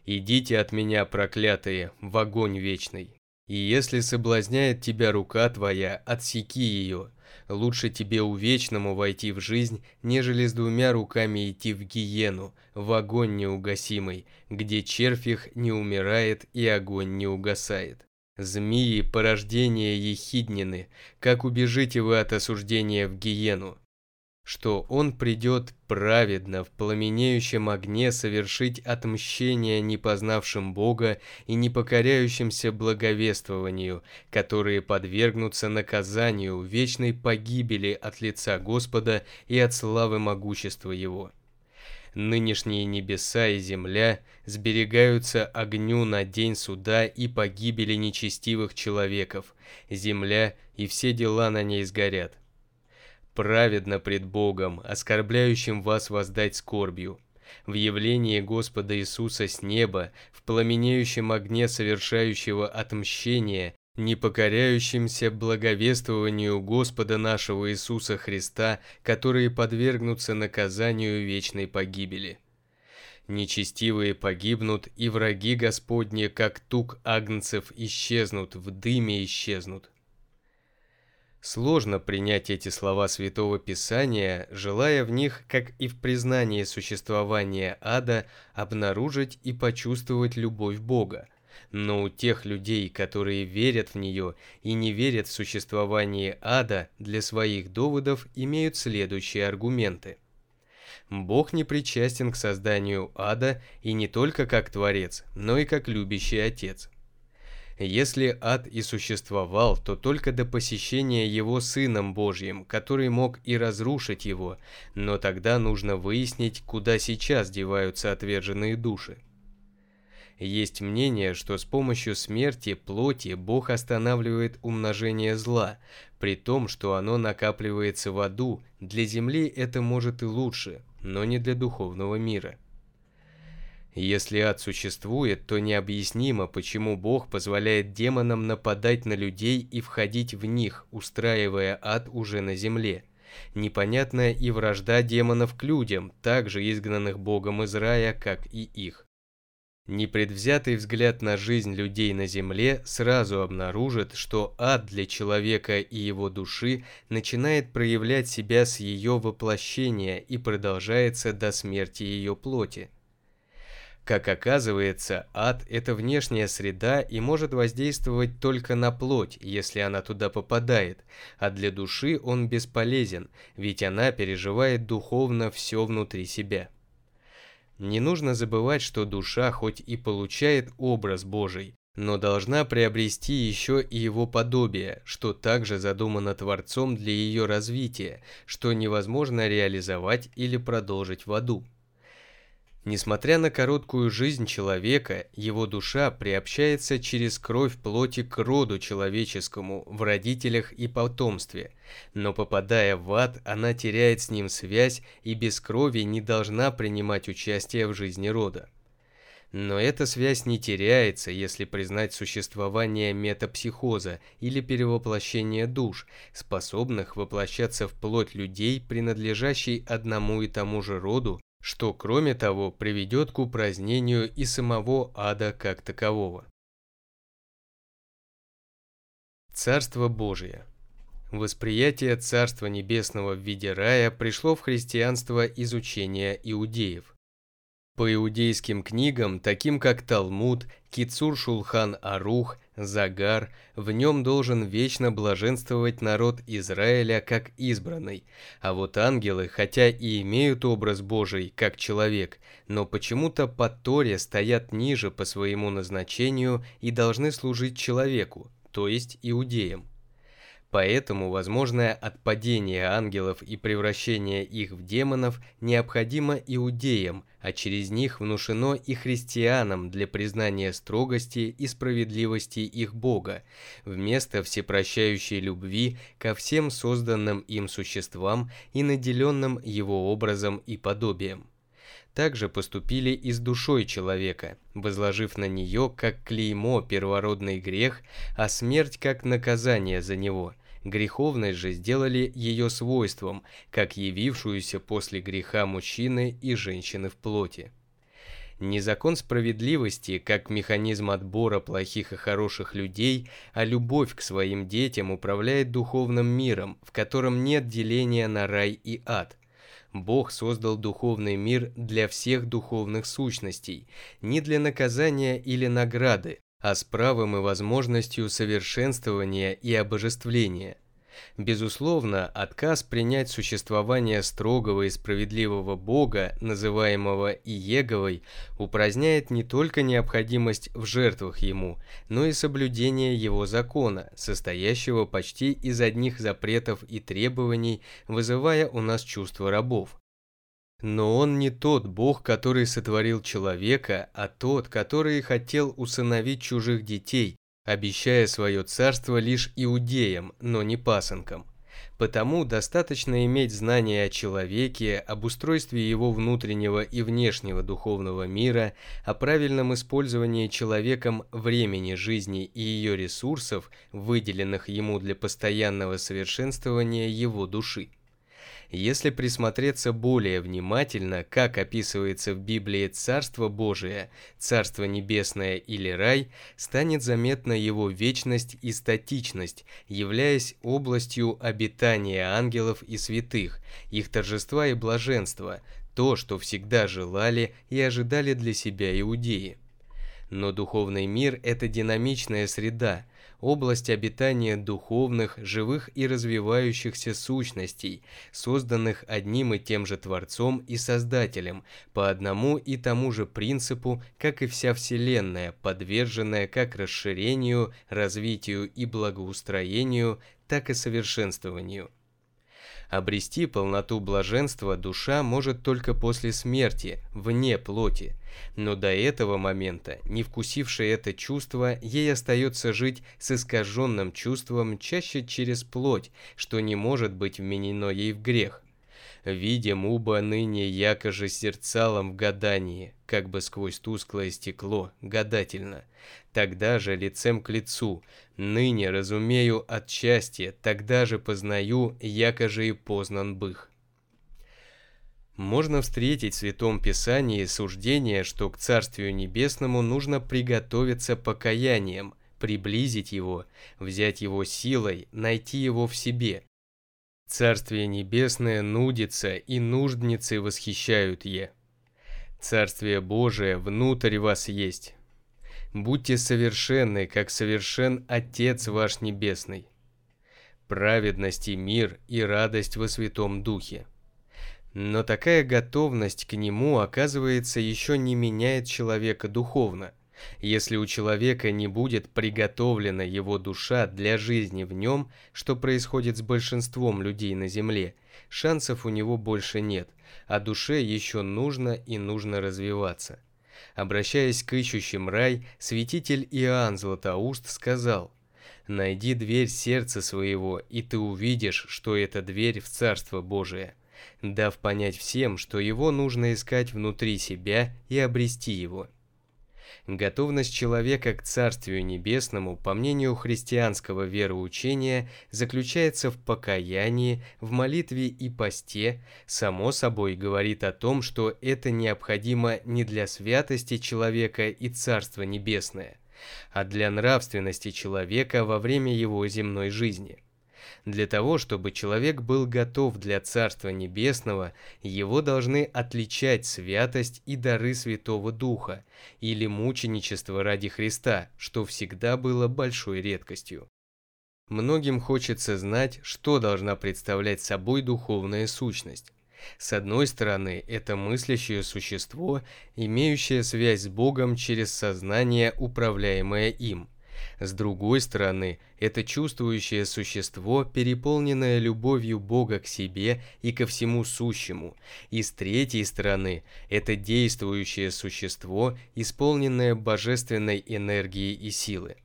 Идите от меня, проклятые, в огонь вечный. И если соблазняет тебя рука твоя, отсеки ее, Лучше тебе увечному войти в жизнь, нежели с двумя руками идти в гиену, в огонь неугасимый, где червь их не умирает и огонь не угасает. Змеи, порождения ехиднины, как убежите вы от осуждения в гиену? Что он придет праведно в пламенеющем огне совершить отмщение непознавшим Бога и непокоряющимся благовествованию, которые подвергнутся наказанию вечной погибели от лица Господа и от славы могущества Его. Нынешние небеса и земля сберегаются огню на день суда и погибели нечестивых человеков, земля и все дела на ней сгорят праведно пред Богом, оскорбляющим вас воздать скорбью. В явлении Господа Иисуса с неба, в пламенеющем огне совершающего отмщение, не покоряющимся благовествованию Господа нашего Иисуса Христа, которые подвергнутся наказанию вечной погибели. Нечестивые погибнут, и враги Господни, как тук агнцев, исчезнут, в дыме исчезнут. Сложно принять эти слова Святого Писания, желая в них, как и в признании существования ада, обнаружить и почувствовать любовь Бога. Но у тех людей, которые верят в нее и не верят в существование ада, для своих доводов имеют следующие аргументы. Бог не причастен к созданию ада и не только как Творец, но и как любящий Отец. Если ад и существовал, то только до посещения его Сыном Божьим, который мог и разрушить его, но тогда нужно выяснить, куда сейчас деваются отверженные души. Есть мнение, что с помощью смерти плоти Бог останавливает умножение зла, при том, что оно накапливается в аду, для земли это может и лучше, но не для духовного мира. Если ад существует, то необъяснимо, почему Бог позволяет демонам нападать на людей и входить в них, устраивая ад уже на земле. Непонятная и вражда демонов к людям, также изгнанных Богом из рая, как и их. Непредвзятый взгляд на жизнь людей на земле сразу обнаружит, что ад для человека и его души начинает проявлять себя с ее воплощения и продолжается до смерти ее плоти. Как оказывается, ад – это внешняя среда и может воздействовать только на плоть, если она туда попадает, а для души он бесполезен, ведь она переживает духовно все внутри себя. Не нужно забывать, что душа хоть и получает образ Божий, но должна приобрести еще и его подобие, что также задумано Творцом для ее развития, что невозможно реализовать или продолжить в аду. Несмотря на короткую жизнь человека, его душа приобщается через кровь плоти к роду человеческому в родителях и потомстве, но попадая в ад, она теряет с ним связь и без крови не должна принимать участие в жизни рода. Но эта связь не теряется, если признать существование метапсихоза или перевоплощения душ, способных воплощаться в плоть людей, принадлежащей одному и тому же роду что, кроме того, приведет к упразднению и самого ада как такового. Царство Божие Восприятие Царства Небесного в виде рая пришло в христианство из учения иудеев. По иудейским книгам, таким как Талмуд, Кицур Шулхан Арух, Загар, в нем должен вечно блаженствовать народ Израиля как избранный, а вот ангелы, хотя и имеют образ Божий как человек, но почему-то по Торе стоят ниже по своему назначению и должны служить человеку, то есть иудеям. Поэтому возможное отпадение ангелов и превращение их в демонов необходимо иудеям, а через них внушено и христианам для признания строгости и справедливости их Бога, вместо всепрощающей любви ко всем созданным им существам и наделенным его образом и подобием. Также поступили и с душой человека, возложив на нее как клеймо первородный грех, а смерть как наказание за него. Греховность же сделали ее свойством, как явившуюся после греха мужчины и женщины в плоти. Не закон справедливости, как механизм отбора плохих и хороших людей, а любовь к своим детям управляет духовным миром, в котором нет деления на рай и ад – Бог создал духовный мир для всех духовных сущностей, не для наказания или награды, а с правом и возможностью совершенствования и обожествления – Безусловно, отказ принять существование строгого и справедливого Бога, называемого Иеговой, упраздняет не только необходимость в жертвах Ему, но и соблюдение Его закона, состоящего почти из одних запретов и требований, вызывая у нас чувство рабов. Но он не тот Бог, который сотворил человека, а тот, который хотел усыновить чужих детей, обещая свое царство лишь иудеям, но не пасынкам. Потому достаточно иметь знания о человеке, об устройстве его внутреннего и внешнего духовного мира, о правильном использовании человеком времени жизни и ее ресурсов, выделенных ему для постоянного совершенствования его души. Если присмотреться более внимательно, как описывается в Библии Царство Божие, Царство Небесное или рай, станет заметна его вечность и статичность, являясь областью обитания ангелов и святых, их торжества и блаженства, то, что всегда желали и ожидали для себя иудеи. Но духовный мир – это динамичная среда – область обитания духовных, живых и развивающихся сущностей, созданных одним и тем же Творцом и Создателем, по одному и тому же принципу, как и вся Вселенная, подверженная как расширению, развитию и благоустроению, так и совершенствованию. Обрести полноту блаженства душа может только после смерти, вне плоти. Но до этого момента, не вкусившая это чувство, ей остается жить с искаженным чувством чаще через плоть, что не может быть вменено ей в грех. Видим уба ныне якоже сердцалом в гадании, как бы сквозь тусклое стекло, гадательно. Тогда же лицем к лицу, ныне разумею от счастья, тогда же познаю, якоже и познан бых. Можно встретить в Святом Писании суждение, что к Царствию Небесному нужно приготовиться покаянием, приблизить его, взять его силой, найти его в себе, Царствие небесное нудится, и нуждницы восхищают е. Царствие Божие внутрь вас есть. Будьте совершенны, как совершен Отец ваш Небесный. Праведность и мир и радость во Святом Духе. Но такая готовность к Нему, оказывается, еще не меняет человека духовно – если у человека не будет приготовлена его душа для жизни в нем, что происходит с большинством людей на Земле, шансов у него больше нет, а душе еще нужно и нужно развиваться. Обращаясь к ищущим рай, святитель Иоанн Златоуст сказал, «Найди дверь сердца своего, и ты увидишь, что это дверь в Царство Божие», дав понять всем, что его нужно искать внутри себя и обрести его. Готовность человека к Царствию Небесному, по мнению христианского вероучения, заключается в покаянии, в молитве и посте, само собой говорит о том, что это необходимо не для святости человека и Царства Небесное, а для нравственности человека во время его земной жизни – для того, чтобы человек был готов для Царства Небесного, его должны отличать святость и дары Святого Духа, или мученичество ради Христа, что всегда было большой редкостью. Многим хочется знать, что должна представлять собой духовная сущность. С одной стороны, это мыслящее существо, имеющее связь с Богом через сознание, управляемое им – с другой стороны, это чувствующее существо, переполненное любовью Бога к себе и ко всему сущему. И с третьей стороны, это действующее существо, исполненное божественной энергией и силы.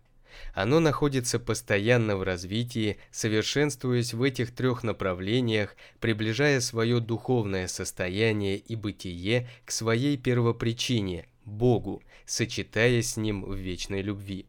Оно находится постоянно в развитии, совершенствуясь в этих трех направлениях, приближая свое духовное состояние и бытие к своей первопричине – Богу, сочетаясь с Ним в вечной любви.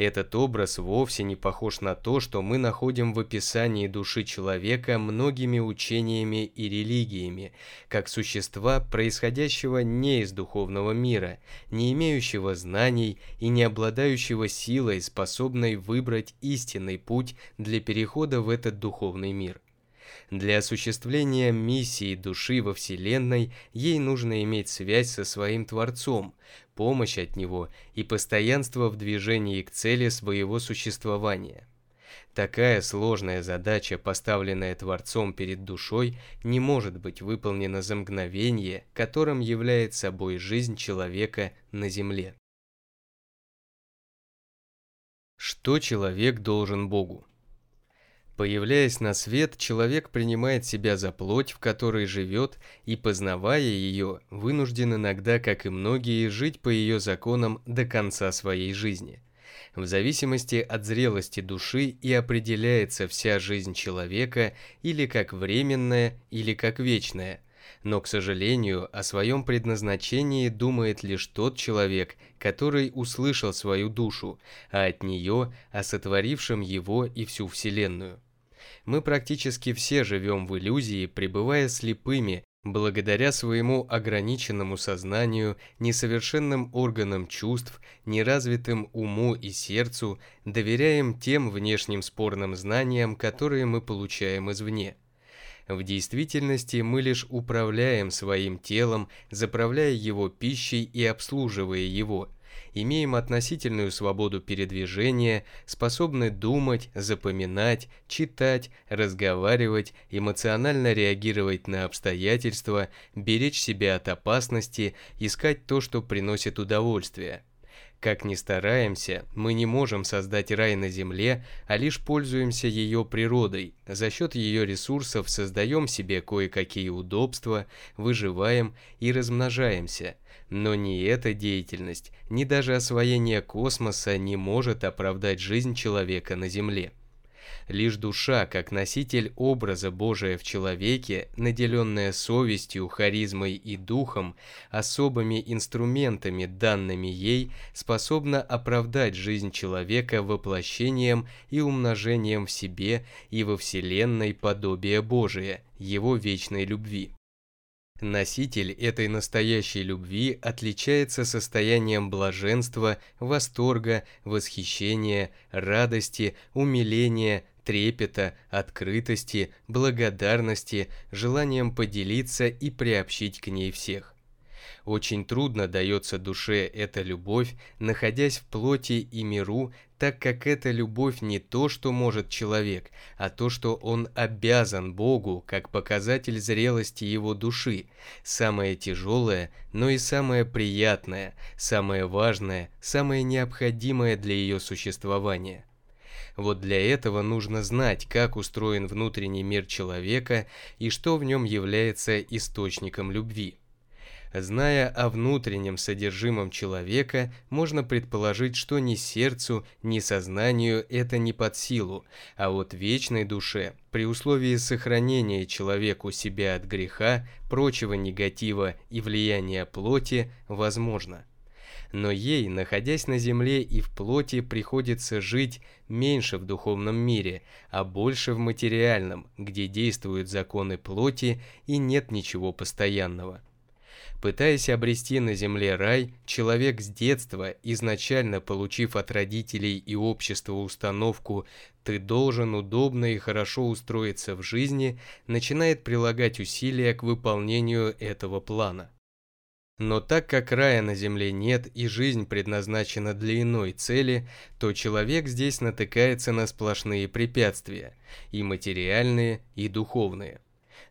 Этот образ вовсе не похож на то, что мы находим в описании души человека многими учениями и религиями, как существа, происходящего не из духовного мира, не имеющего знаний и не обладающего силой, способной выбрать истинный путь для перехода в этот духовный мир. Для осуществления миссии души во Вселенной ей нужно иметь связь со своим Творцом, помощь от Него и постоянство в движении к цели своего существования. Такая сложная задача, поставленная Творцом перед душой, не может быть выполнена за мгновение, которым является собой жизнь человека на Земле. Что человек должен Богу? Появляясь на свет, человек принимает себя за плоть, в которой живет, и, познавая ее, вынужден иногда, как и многие, жить по ее законам до конца своей жизни. В зависимости от зрелости души и определяется вся жизнь человека или как временная, или как вечная. Но, к сожалению, о своем предназначении думает лишь тот человек, который услышал свою душу, а от нее о сотворившем его и всю Вселенную. Мы практически все живем в иллюзии, пребывая слепыми, благодаря своему ограниченному сознанию, несовершенным органам чувств, неразвитым уму и сердцу, доверяем тем внешним спорным знаниям, которые мы получаем извне. В действительности мы лишь управляем своим телом, заправляя его пищей и обслуживая его – имеем относительную свободу передвижения, способны думать, запоминать, читать, разговаривать, эмоционально реагировать на обстоятельства, беречь себя от опасности, искать то, что приносит удовольствие – как ни стараемся, мы не можем создать рай на земле, а лишь пользуемся ее природой. За счет ее ресурсов создаем себе кое-какие удобства, выживаем и размножаемся. Но ни эта деятельность, ни даже освоение космоса не может оправдать жизнь человека на Земле. Лишь душа, как носитель образа Божия в человеке, наделенная совестью, харизмой и духом, особыми инструментами, данными ей, способна оправдать жизнь человека воплощением и умножением в себе и во Вселенной подобия Божия, его вечной любви. Носитель этой настоящей любви отличается состоянием блаженства, восторга, восхищения, радости, умиления, трепета, открытости, благодарности, желанием поделиться и приобщить к ней всех. Очень трудно дается душе эта любовь, находясь в плоти и миру, так как эта любовь не то, что может человек, а то, что он обязан Богу, как показатель зрелости его души, самое тяжелое, но и самое приятное, самое важное, самое необходимое для ее существования. Вот для этого нужно знать, как устроен внутренний мир человека и что в нем является источником любви. Зная о внутреннем содержимом человека, можно предположить, что ни сердцу, ни сознанию это не под силу, а вот вечной душе, при условии сохранения человеку себя от греха, прочего негатива и влияния плоти, возможно. Но ей, находясь на земле и в плоти, приходится жить меньше в духовном мире, а больше в материальном, где действуют законы плоти и нет ничего постоянного. Пытаясь обрести на земле рай, человек с детства, изначально получив от родителей и общества установку «ты должен удобно и хорошо устроиться в жизни», начинает прилагать усилия к выполнению этого плана. Но так как рая на земле нет и жизнь предназначена для иной цели, то человек здесь натыкается на сплошные препятствия, и материальные, и духовные.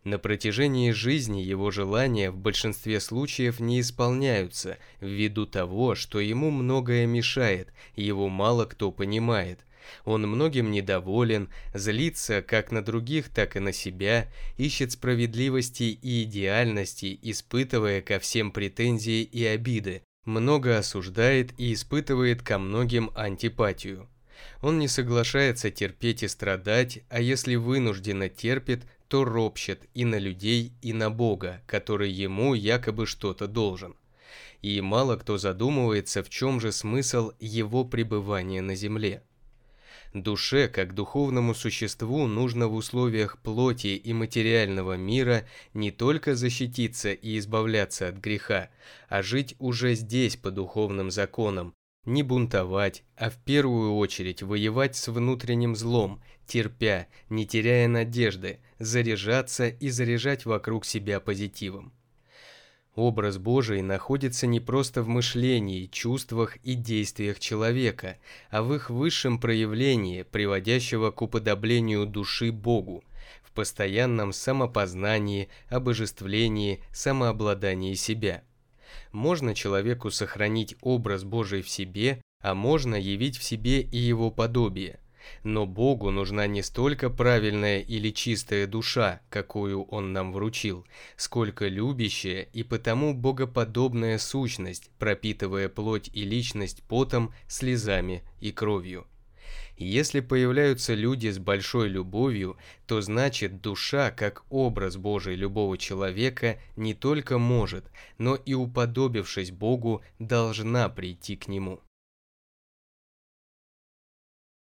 На протяжении жизни его желания в большинстве случаев не исполняются ввиду того, что ему многое мешает, его мало кто понимает. Он многим недоволен, злится как на других, так и на себя, ищет справедливости и идеальности, испытывая ко всем претензии и обиды, много осуждает и испытывает ко многим антипатию. Он не соглашается терпеть и страдать, а если вынужденно терпит, то ропщет и на людей, и на Бога, который ему якобы что-то должен. И мало кто задумывается, в чем же смысл его пребывания на земле. Душе, как духовному существу, нужно в условиях плоти и материального мира не только защититься и избавляться от греха, а жить уже здесь по духовным законам, не бунтовать, а в первую очередь воевать с внутренним злом, терпя, не теряя надежды, заряжаться и заряжать вокруг себя позитивом. Образ Божий находится не просто в мышлении, чувствах и действиях человека, а в их высшем проявлении, приводящего к уподоблению души Богу, в постоянном самопознании, обожествлении, самообладании себя – можно человеку сохранить образ Божий в себе, а можно явить в себе и его подобие. Но Богу нужна не столько правильная или чистая душа, какую Он нам вручил, сколько любящая и потому богоподобная сущность, пропитывая плоть и личность потом, слезами и кровью. Если появляются люди с большой любовью, то значит душа, как образ Божий любого человека, не только может, но и уподобившись Богу, должна прийти к Нему.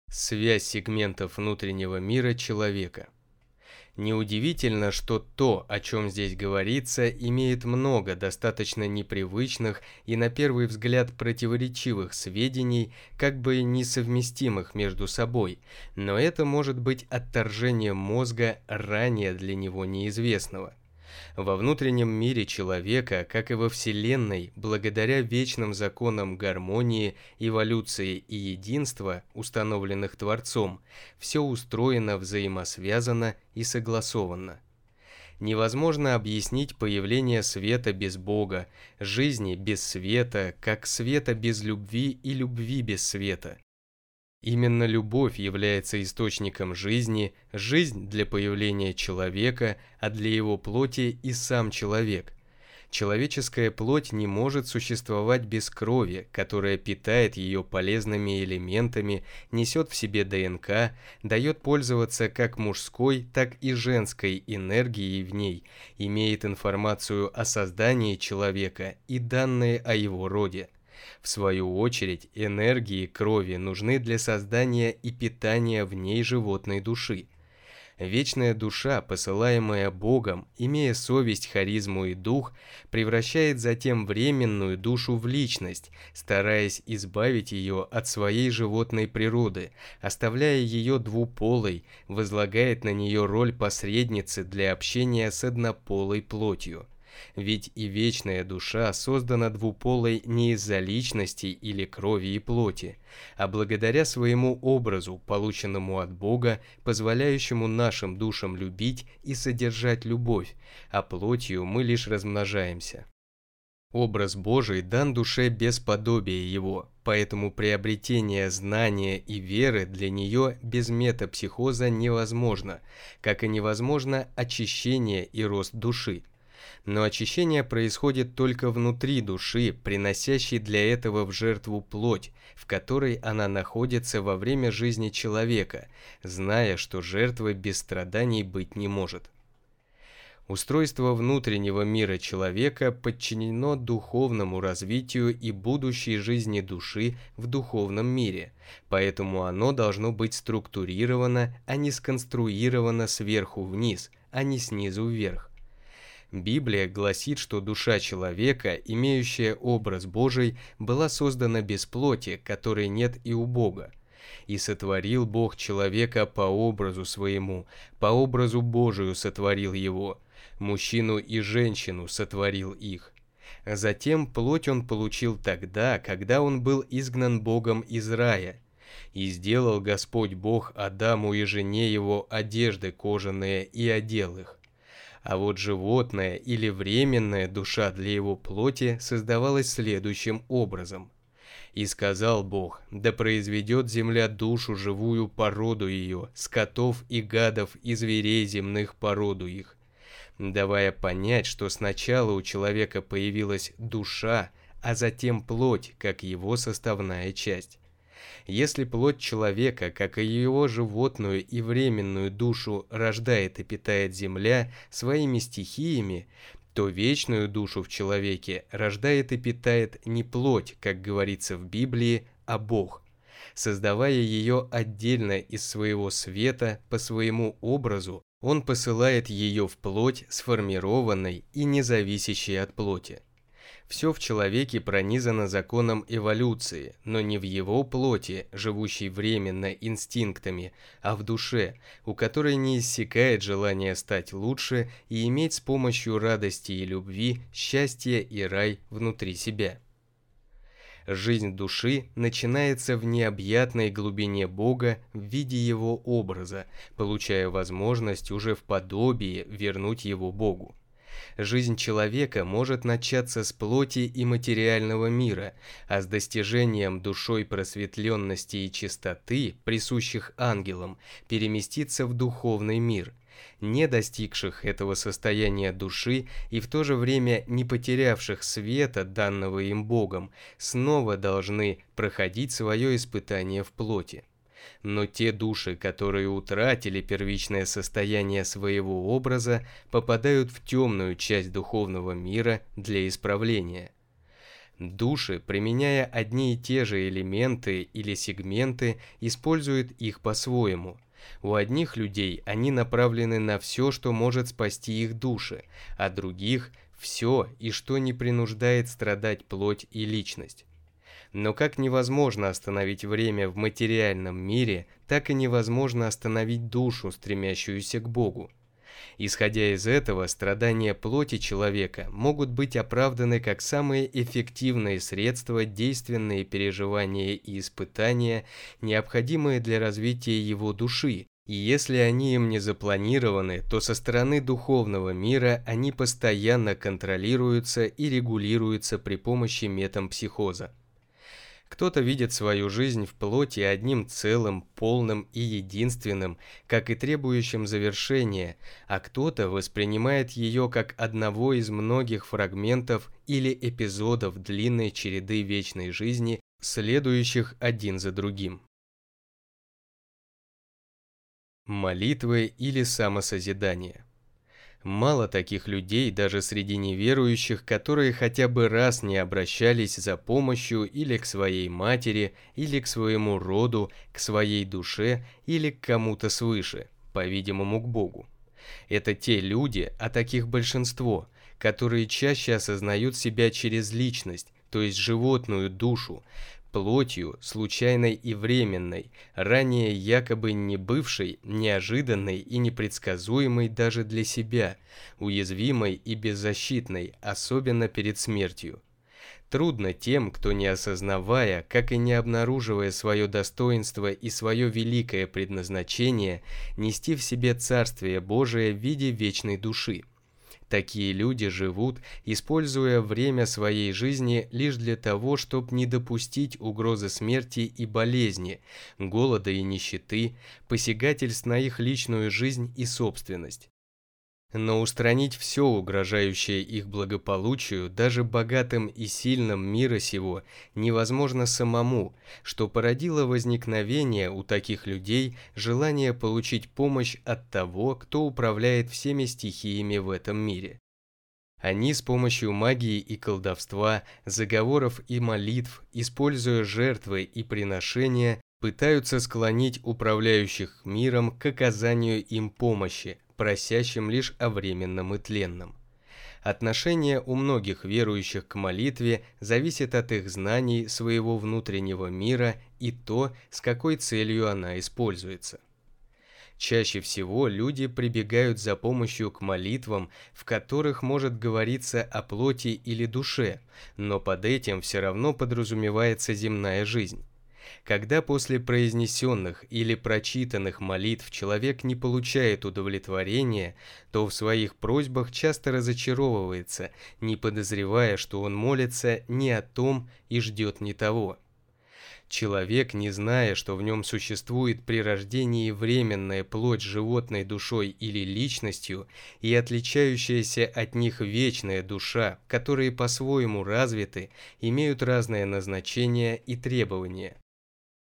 Связь сегментов внутреннего мира человека – Неудивительно, что то, о чем здесь говорится, имеет много достаточно непривычных и на первый взгляд противоречивых сведений, как бы несовместимых между собой, но это может быть отторжением мозга ранее для него неизвестного. Во внутреннем мире человека, как и во Вселенной, благодаря вечным законам гармонии, эволюции и единства, установленных Творцом, все устроено взаимосвязано и согласовано. Невозможно объяснить появление света без Бога, жизни без света, как света без любви и любви без света. Именно любовь является источником жизни, жизнь для появления человека, а для его плоти и сам человек. Человеческая плоть не может существовать без крови, которая питает ее полезными элементами, несет в себе ДНК, дает пользоваться как мужской, так и женской энергией в ней, имеет информацию о создании человека и данные о его роде. В свою очередь, энергии крови нужны для создания и питания в ней животной души. Вечная душа, посылаемая Богом, имея совесть, харизму и дух, превращает затем временную душу в личность, стараясь избавить ее от своей животной природы, оставляя ее двуполой, возлагает на нее роль посредницы для общения с однополой плотью. Ведь и вечная душа создана двуполой не из-за личности или крови и плоти, а благодаря своему образу, полученному от Бога, позволяющему нашим душам любить и содержать любовь, а плотью мы лишь размножаемся. Образ Божий дан душе без подобия его, поэтому приобретение знания и веры для нее без метапсихоза невозможно, как и невозможно очищение и рост души. Но очищение происходит только внутри души, приносящей для этого в жертву плоть, в которой она находится во время жизни человека, зная, что жертвы без страданий быть не может. Устройство внутреннего мира человека подчинено духовному развитию и будущей жизни души в духовном мире, поэтому оно должно быть структурировано, а не сконструировано сверху вниз, а не снизу вверх. Библия гласит, что душа человека, имеющая образ Божий, была создана без плоти, которой нет и у Бога. «И сотворил Бог человека по образу своему, по образу Божию сотворил его, мужчину и женщину сотворил их. Затем плоть он получил тогда, когда он был изгнан Богом из рая. И сделал Господь Бог Адаму и жене его одежды кожаные и одел их. А вот животное или временная душа для его плоти создавалась следующим образом. И сказал Бог, да произведет земля душу живую породу ее, скотов и гадов и зверей земных породу их, давая понять, что сначала у человека появилась душа, а затем плоть, как его составная часть. Если плоть человека, как и его животную и временную душу, рождает и питает земля своими стихиями, то вечную душу в человеке рождает и питает не плоть, как говорится в Библии, а Бог, создавая ее отдельно из своего света по своему образу, он посылает ее в плоть, сформированной и независящей от плоти. Все в человеке пронизано законом эволюции, но не в его плоти, живущей временно инстинктами, а в душе, у которой не иссякает желание стать лучше и иметь с помощью радости и любви счастье и рай внутри себя. Жизнь души начинается в необъятной глубине Бога в виде Его образа, получая возможность уже в подобии вернуть Его Богу. Жизнь человека может начаться с плоти и материального мира, а с достижением душой просветленности и чистоты, присущих ангелам, переместиться в духовный мир – не достигших этого состояния души и в то же время не потерявших света, данного им Богом, снова должны проходить свое испытание в плоти. Но те души, которые утратили первичное состояние своего образа, попадают в темную часть духовного мира для исправления. Души, применяя одни и те же элементы или сегменты, используют их по-своему – у одних людей они направлены на все, что может спасти их души, а других – все и что не принуждает страдать плоть и личность. Но как невозможно остановить время в материальном мире, так и невозможно остановить душу, стремящуюся к Богу. Исходя из этого, страдания плоти человека могут быть оправданы как самые эффективные средства действенные переживания и испытания, необходимые для развития его души, и если они им не запланированы, то со стороны духовного мира они постоянно контролируются и регулируются при помощи метампсихоза. Кто-то видит свою жизнь в плоти одним целым, полным и единственным, как и требующим завершения, а кто-то воспринимает ее как одного из многих фрагментов или эпизодов длинной череды вечной жизни, следующих один за другим. Молитвы или самосозидание – Мало таких людей даже среди неверующих, которые хотя бы раз не обращались за помощью или к своей матери, или к своему роду, к своей душе, или к кому-то свыше, по-видимому, к Богу. Это те люди, а таких большинство, которые чаще осознают себя через личность, то есть животную душу, плотью, случайной и временной, ранее якобы не бывшей, неожиданной и непредсказуемой даже для себя, уязвимой и беззащитной, особенно перед смертью. Трудно тем, кто не осознавая, как и не обнаруживая свое достоинство и свое великое предназначение, нести в себе Царствие Божие в виде вечной души – Такие люди живут, используя время своей жизни лишь для того, чтобы не допустить угрозы смерти и болезни, голода и нищеты, посягательств на их личную жизнь и собственность. Но устранить все угрожающее их благополучию, даже богатым и сильным мира сего, невозможно самому, что породило возникновение у таких людей желание получить помощь от того, кто управляет всеми стихиями в этом мире. Они с помощью магии и колдовства, заговоров и молитв, используя жертвы и приношения, пытаются склонить управляющих миром к оказанию им помощи, просящим лишь о временном и тленном. Отношение у многих верующих к молитве зависит от их знаний своего внутреннего мира и то, с какой целью она используется. Чаще всего люди прибегают за помощью к молитвам, в которых может говориться о плоти или душе, но под этим все равно подразумевается земная жизнь. Когда после произнесенных или прочитанных молитв человек не получает удовлетворения, то в своих просьбах часто разочаровывается, не подозревая, что он молится не о том и ждет не того. Человек, не зная, что в нем существует при рождении временная плоть животной душой или личностью и отличающаяся от них вечная душа, которые по-своему развиты, имеют разное назначение и требования.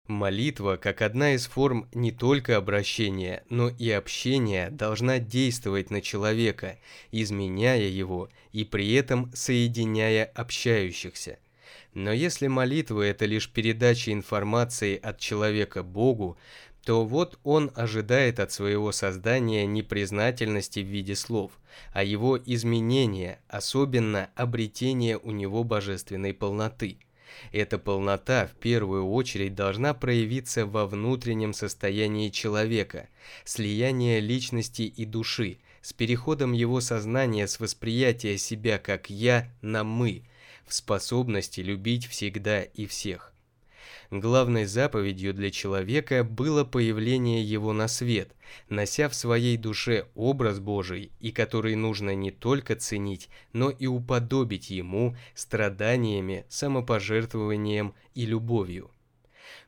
Молитва, как одна из форм не только обращения, но и общения, должна действовать на человека, изменяя его и при этом соединяя общающихся. Но если молитва – это лишь передача информации от человека Богу, то вот он ожидает от своего создания не признательности в виде слов, а его изменения, особенно обретения у него божественной полноты – эта полнота в первую очередь должна проявиться во внутреннем состоянии человека, слияние личности и души, с переходом его сознания с восприятия себя как «я» на «мы», в способности любить всегда и всех. Главной заповедью для человека было появление его на свет, нося в своей душе образ Божий, и который нужно не только ценить, но и уподобить ему страданиями, самопожертвованием и любовью.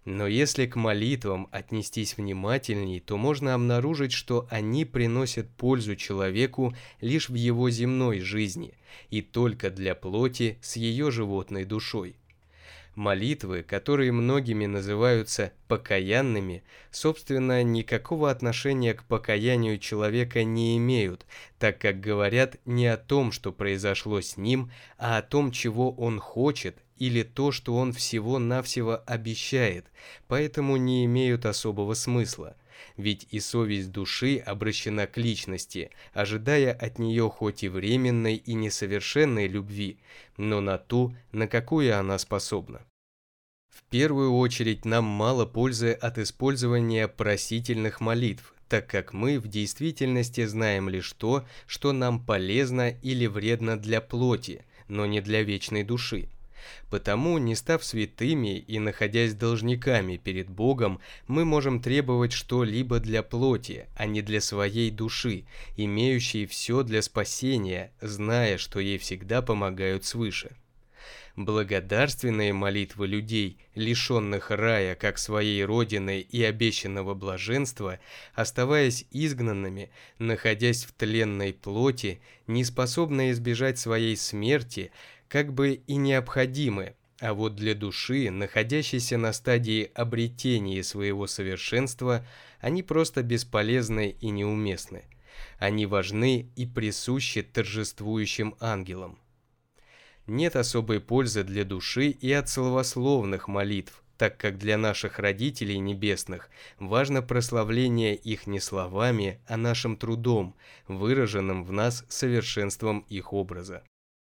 Но если к молитвам отнестись внимательней, то можно обнаружить, что они приносят пользу человеку лишь в его земной жизни, и только для плоти с ее животной душой. Молитвы, которые многими называются покаянными, собственно, никакого отношения к покаянию человека не имеют, так как говорят не о том, что произошло с ним, а о том, чего он хочет, или то, что он всего-навсего обещает, поэтому не имеют особого смысла. Ведь и совесть души обращена к личности, ожидая от нее хоть и временной и несовершенной любви, но на ту, на какую она способна. В первую очередь нам мало пользы от использования просительных молитв, так как мы в действительности знаем лишь то, что нам полезно или вредно для плоти, но не для вечной души. Потому, не став святыми и находясь должниками перед Богом, мы можем требовать что-либо для плоти, а не для своей души, имеющей все для спасения, зная, что ей всегда помогают свыше. Благодарственные молитвы людей, лишенных рая как своей родины и обещанного блаженства, оставаясь изгнанными, находясь в тленной плоти, не способны избежать своей смерти, как бы и необходимы, а вот для души, находящейся на стадии обретения своего совершенства, они просто бесполезны и неуместны. Они важны и присущи торжествующим ангелам. Нет особой пользы для души и от словословных молитв, так как для наших родителей небесных важно прославление их не словами, а нашим трудом, выраженным в нас совершенством их образа.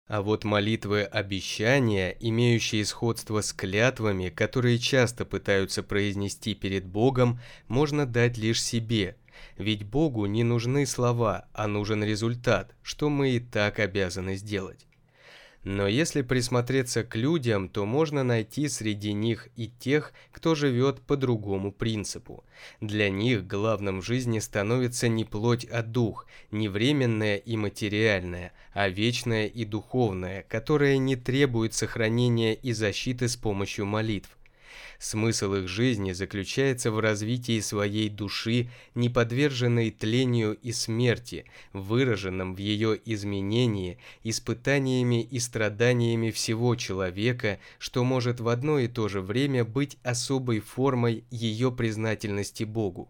А вот молитвы обещания, имеющие сходство с клятвами, которые часто пытаются произнести перед Богом, можно дать лишь себе. Ведь Богу не нужны слова, а нужен результат, что мы и так обязаны сделать. Но если присмотреться к людям, то можно найти среди них и тех, кто живет по другому принципу. Для них главным в жизни становится не плоть, а дух, не временное и материальное, а вечное и духовное, которое не требует сохранения и защиты с помощью молитв. Смысл их жизни заключается в развитии своей души, не подверженной тлению и смерти, выраженном в ее изменении, испытаниями и страданиями всего человека, что может в одно и то же время быть особой формой ее признательности Богу.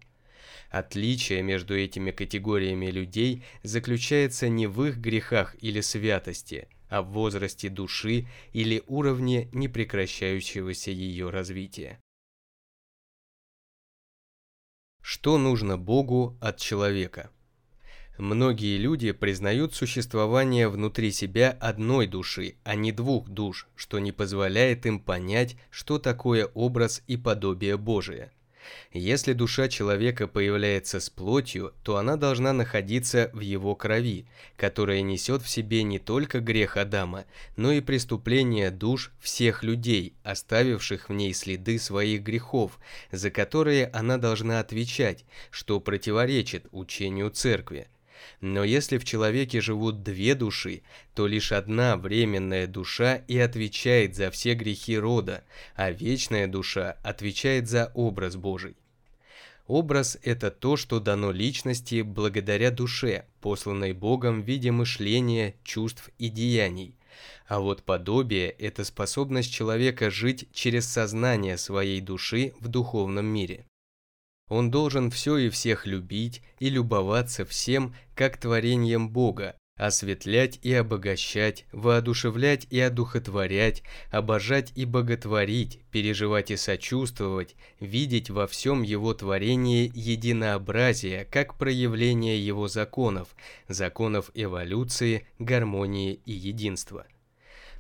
Отличие между этими категориями людей заключается не в их грехах или святости – о возрасте души или уровне непрекращающегося ее развития. Что нужно Богу от человека? Многие люди признают существование внутри себя одной души, а не двух душ, что не позволяет им понять, что такое образ и подобие Божие – если душа человека появляется с плотью, то она должна находиться в его крови, которая несет в себе не только грех Адама, но и преступления душ всех людей, оставивших в ней следы своих грехов, за которые она должна отвечать, что противоречит учению церкви. Но если в человеке живут две души, то лишь одна временная душа и отвечает за все грехи рода, а вечная душа отвечает за образ Божий. Образ – это то, что дано личности благодаря душе, посланной Богом в виде мышления, чувств и деяний. А вот подобие – это способность человека жить через сознание своей души в духовном мире. Он должен все и всех любить и любоваться всем, как творением Бога, осветлять и обогащать, воодушевлять и одухотворять, обожать и боготворить, переживать и сочувствовать, видеть во всем его творении единообразие, как проявление его законов, законов эволюции, гармонии и единства.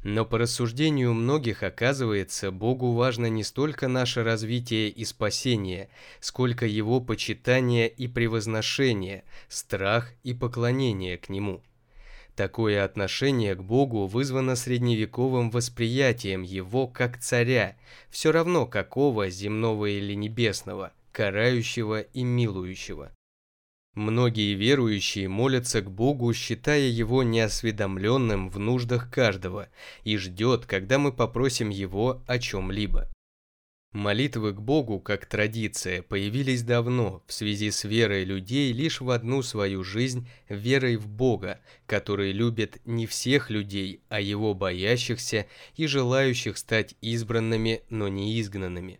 Но по рассуждению многих оказывается, Богу важно не столько наше развитие и спасение, сколько его почитание и превозношение, страх и поклонение к Нему. Такое отношение к Богу вызвано средневековым восприятием Его как царя, все равно какого, земного или небесного, карающего и милующего. Многие верующие молятся к Богу, считая Его неосведомленным в нуждах каждого, и ждет, когда мы попросим Его о чем-либо. Молитвы к Богу, как традиция, появились давно в связи с верой людей лишь в одну свою жизнь, верой в Бога, который любит не всех людей, а Его боящихся и желающих стать избранными, но не изгнанными.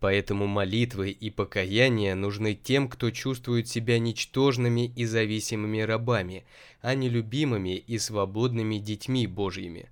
Поэтому молитвы и покаяние нужны тем, кто чувствует себя ничтожными и зависимыми рабами, а не любимыми и свободными детьми Божьими.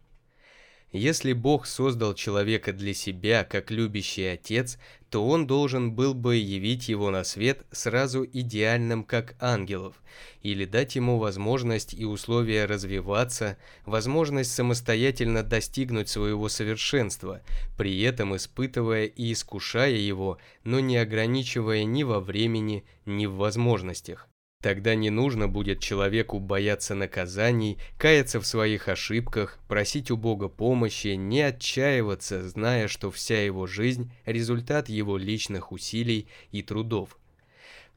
Если Бог создал человека для себя, как любящий отец, то он должен был бы явить его на свет сразу идеальным, как ангелов, или дать ему возможность и условия развиваться, возможность самостоятельно достигнуть своего совершенства, при этом испытывая и искушая его, но не ограничивая ни во времени, ни в возможностях. Тогда не нужно будет человеку бояться наказаний, каяться в своих ошибках, просить у Бога помощи, не отчаиваться, зная, что вся его жизнь – результат его личных усилий и трудов.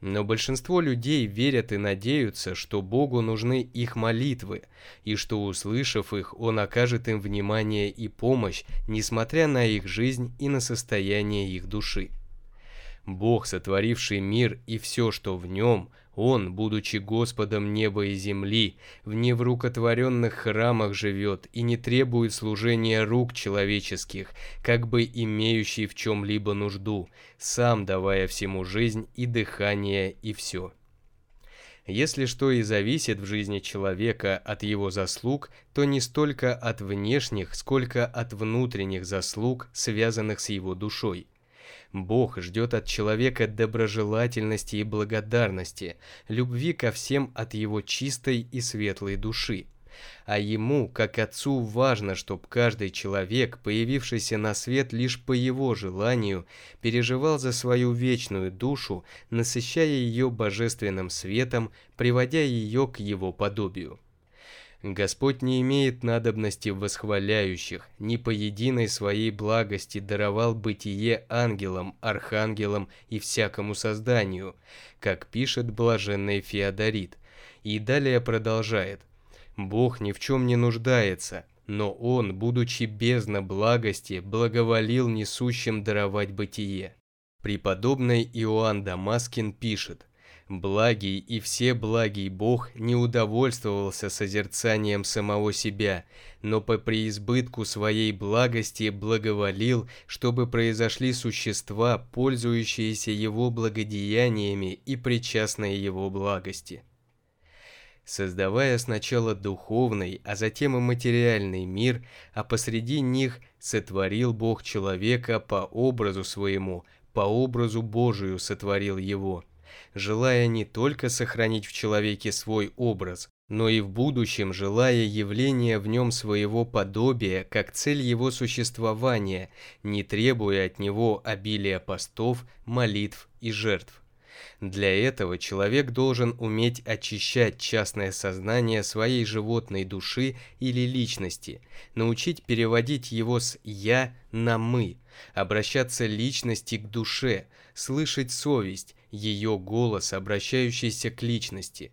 Но большинство людей верят и надеются, что Богу нужны их молитвы, и что, услышав их, Он окажет им внимание и помощь, несмотря на их жизнь и на состояние их души. Бог, сотворивший мир и все, что в нем – он, будучи Господом неба и земли, в неврукотворенных храмах живет и не требует служения рук человеческих, как бы имеющий в чем-либо нужду, сам давая всему жизнь и дыхание и все. Если что и зависит в жизни человека от его заслуг, то не столько от внешних, сколько от внутренних заслуг, связанных с его душой – Бог ждет от человека доброжелательности и благодарности, любви ко всем от его чистой и светлой души. А ему, как отцу, важно, чтобы каждый человек, появившийся на свет лишь по его желанию, переживал за свою вечную душу, насыщая ее божественным светом, приводя ее к его подобию. Господь не имеет надобности восхваляющих, ни по единой своей благости даровал бытие ангелам, архангелам и всякому созданию, как пишет блаженный Феодорит. И далее продолжает. Бог ни в чем не нуждается, но Он, будучи бездна благости, благоволил несущим даровать бытие. Преподобный Иоанн Дамаскин пишет – Благий и все благий Бог не удовольствовался созерцанием самого себя, но по преизбытку своей благости благоволил, чтобы произошли существа, пользующиеся его благодеяниями и причастные его благости. Создавая сначала духовный, а затем и материальный мир, а посреди них сотворил Бог человека по образу своему, по образу Божию сотворил его – желая не только сохранить в человеке свой образ, но и в будущем желая явления в нем своего подобия как цель его существования, не требуя от него обилия постов, молитв и жертв. Для этого человек должен уметь очищать частное сознание своей животной души или личности, научить переводить его с «я» на «мы», обращаться личности к душе, слышать совесть, ее голос, обращающийся к личности.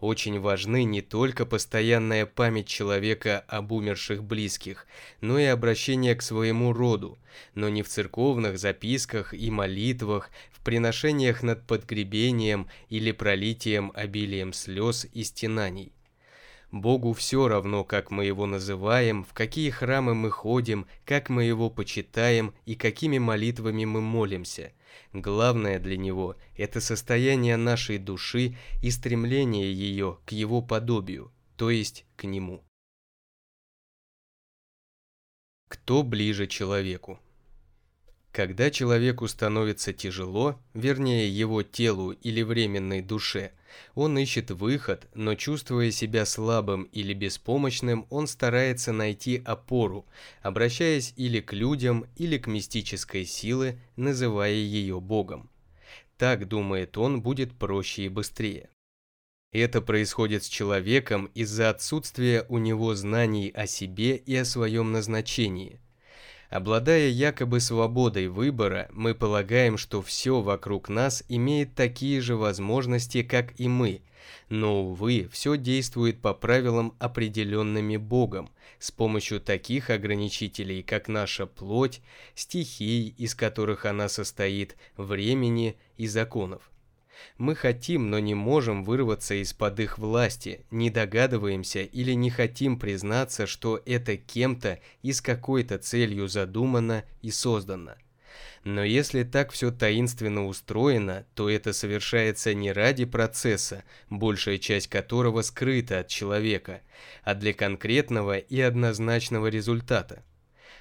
Очень важны не только постоянная память человека об умерших близких, но и обращение к своему роду, но не в церковных записках и молитвах, в приношениях над подгребением или пролитием обилием слез и стенаний. Богу все равно, как мы его называем, в какие храмы мы ходим, как мы его почитаем и какими молитвами мы молимся. Главное для него – это состояние нашей души и стремление ее к его подобию, то есть к нему. Кто ближе человеку? Когда человеку становится тяжело, вернее его телу или временной душе, он ищет выход, но чувствуя себя слабым или беспомощным, он старается найти опору, обращаясь или к людям, или к мистической силе, называя ее Богом. Так, думает он, будет проще и быстрее. Это происходит с человеком из-за отсутствия у него знаний о себе и о своем назначении – Обладая якобы свободой выбора, мы полагаем, что все вокруг нас имеет такие же возможности, как и мы. Но, увы, все действует по правилам, определенными Богом, с помощью таких ограничителей, как наша плоть, стихий, из которых она состоит, времени и законов. Мы хотим, но не можем вырваться из-под их власти, не догадываемся или не хотим признаться, что это кем-то и с какой-то целью задумано и создано. Но если так все таинственно устроено, то это совершается не ради процесса, большая часть которого скрыта от человека, а для конкретного и однозначного результата.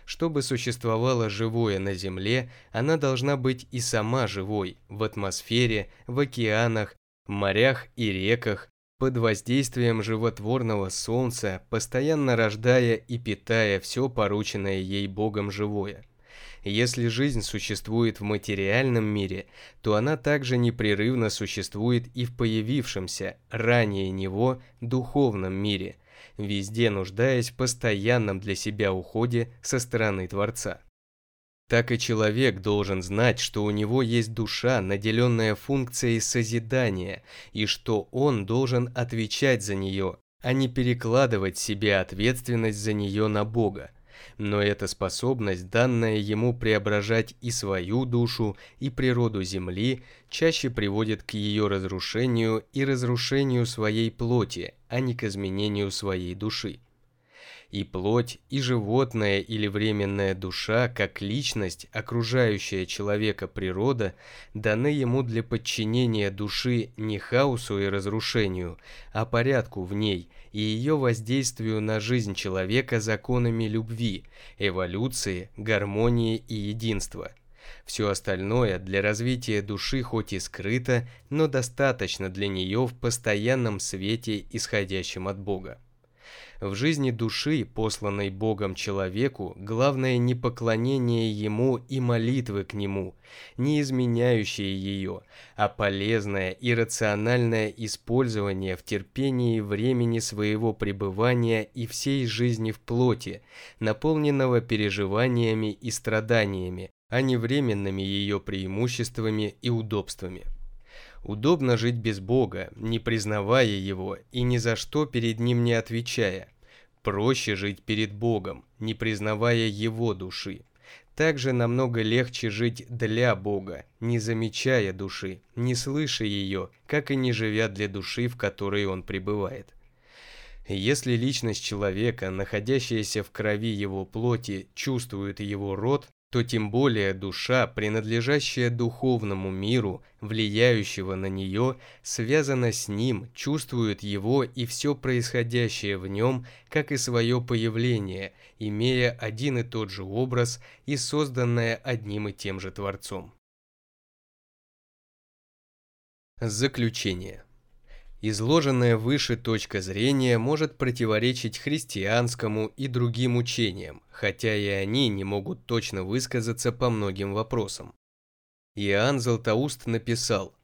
Чтобы существовало живое на Земле, она должна быть и сама живой, в атмосфере, в океанах, морях и реках, под воздействием животворного солнца, постоянно рождая и питая все порученное ей Богом живое. Если жизнь существует в материальном мире, то она также непрерывно существует и в появившемся, ранее него, духовном мире, везде нуждаясь в постоянном для себя уходе со стороны Творца. Так и человек должен знать, что у него есть душа, наделенная функцией созидания, и что он должен отвечать за нее, а не перекладывать себе ответственность за нее на Бога но эта способность, данная ему преображать и свою душу, и природу Земли, чаще приводит к ее разрушению и разрушению своей плоти, а не к изменению своей души. И плоть, и животное или временная душа, как личность, окружающая человека природа, даны ему для подчинения души не хаосу и разрушению, а порядку в ней и ее воздействию на жизнь человека законами любви, эволюции, гармонии и единства. Все остальное для развития души хоть и скрыто, но достаточно для нее в постоянном свете, исходящем от Бога. В жизни души, посланной Богом человеку, главное не поклонение Ему и молитвы к Нему, не изменяющие ее, а полезное и рациональное использование в терпении времени своего пребывания и всей жизни в плоти, наполненного переживаниями и страданиями, а не временными ее преимуществами и удобствами. Удобно жить без Бога, не признавая Его и ни за что перед Ним не отвечая. Проще жить перед Богом, не признавая Его души. Также намного легче жить для Бога, не замечая души, не слыша ее, как и не живя для души, в которой он пребывает. Если личность человека, находящаяся в крови его плоти, чувствует его род, то тем более душа, принадлежащая духовному миру, влияющего на нее, связана с ним, чувствует его и все происходящее в нем, как и свое появление, имея один и тот же образ и созданное одним и тем же Творцом. Заключение. Изложенная выше точка зрения может противоречить христианскому и другим учениям, хотя и они не могут точно высказаться по многим вопросам. Иоанн Златоуст написал,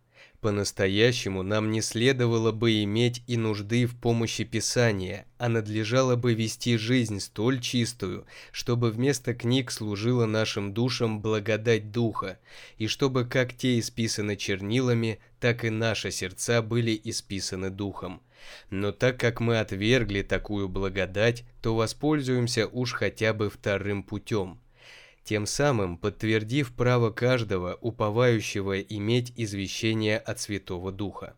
по-настоящему нам не следовало бы иметь и нужды в помощи Писания, а надлежало бы вести жизнь столь чистую, чтобы вместо книг служила нашим душам благодать Духа, и чтобы как те исписаны чернилами, так и наши сердца были исписаны Духом. Но так как мы отвергли такую благодать, то воспользуемся уж хотя бы вторым путем – тем самым подтвердив право каждого уповающего иметь извещение от Святого Духа.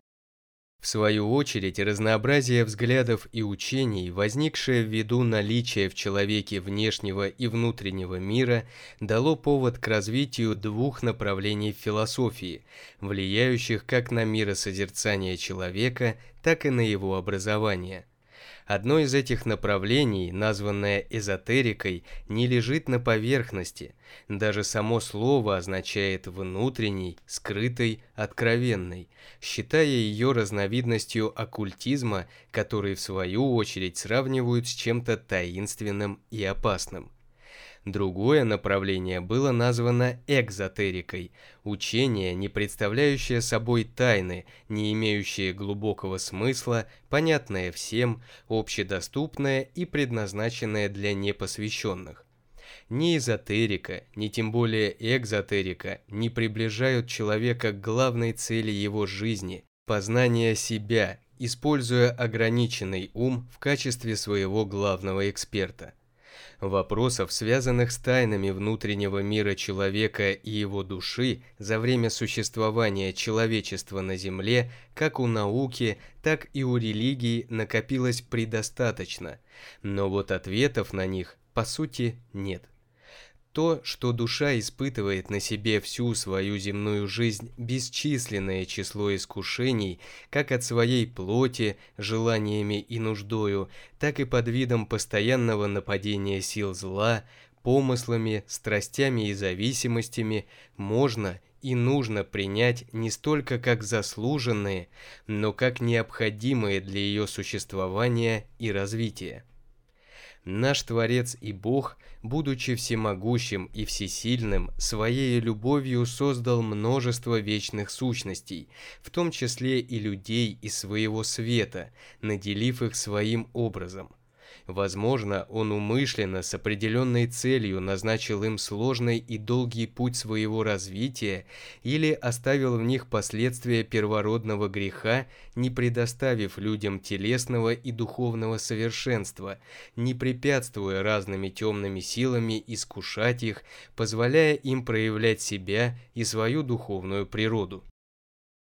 В свою очередь, разнообразие взглядов и учений, возникшее ввиду наличия в человеке внешнего и внутреннего мира, дало повод к развитию двух направлений философии, влияющих как на миросозерцание человека, так и на его образование. Одно из этих направлений, названное эзотерикой, не лежит на поверхности. Даже само слово означает «внутренний», «скрытый», «откровенный», считая ее разновидностью оккультизма, который в свою очередь сравнивают с чем-то таинственным и опасным. Другое направление было названо экзотерикой – учение, не представляющее собой тайны, не имеющее глубокого смысла, понятное всем, общедоступное и предназначенное для непосвященных. Ни эзотерика, ни тем более экзотерика не приближают человека к главной цели его жизни – познания себя, используя ограниченный ум в качестве своего главного эксперта. Вопросов, связанных с тайнами внутреннего мира человека и его души за время существования человечества на Земле, как у науки, так и у религии накопилось предостаточно, но вот ответов на них, по сути, нет. То, что душа испытывает на себе всю свою земную жизнь бесчисленное число искушений, как от своей плоти, желаниями и нуждою, так и под видом постоянного нападения сил зла, помыслами, страстями и зависимостями, можно и нужно принять не столько как заслуженные, но как необходимые для ее существования и развития. Наш Творец и Бог, будучи всемогущим и всесильным, своей любовью создал множество вечных сущностей, в том числе и людей из своего света, наделив их своим образом. Возможно, он умышленно с определенной целью назначил им сложный и долгий путь своего развития или оставил в них последствия первородного греха, не предоставив людям телесного и духовного совершенства, не препятствуя разными темными силами искушать их, позволяя им проявлять себя и свою духовную природу.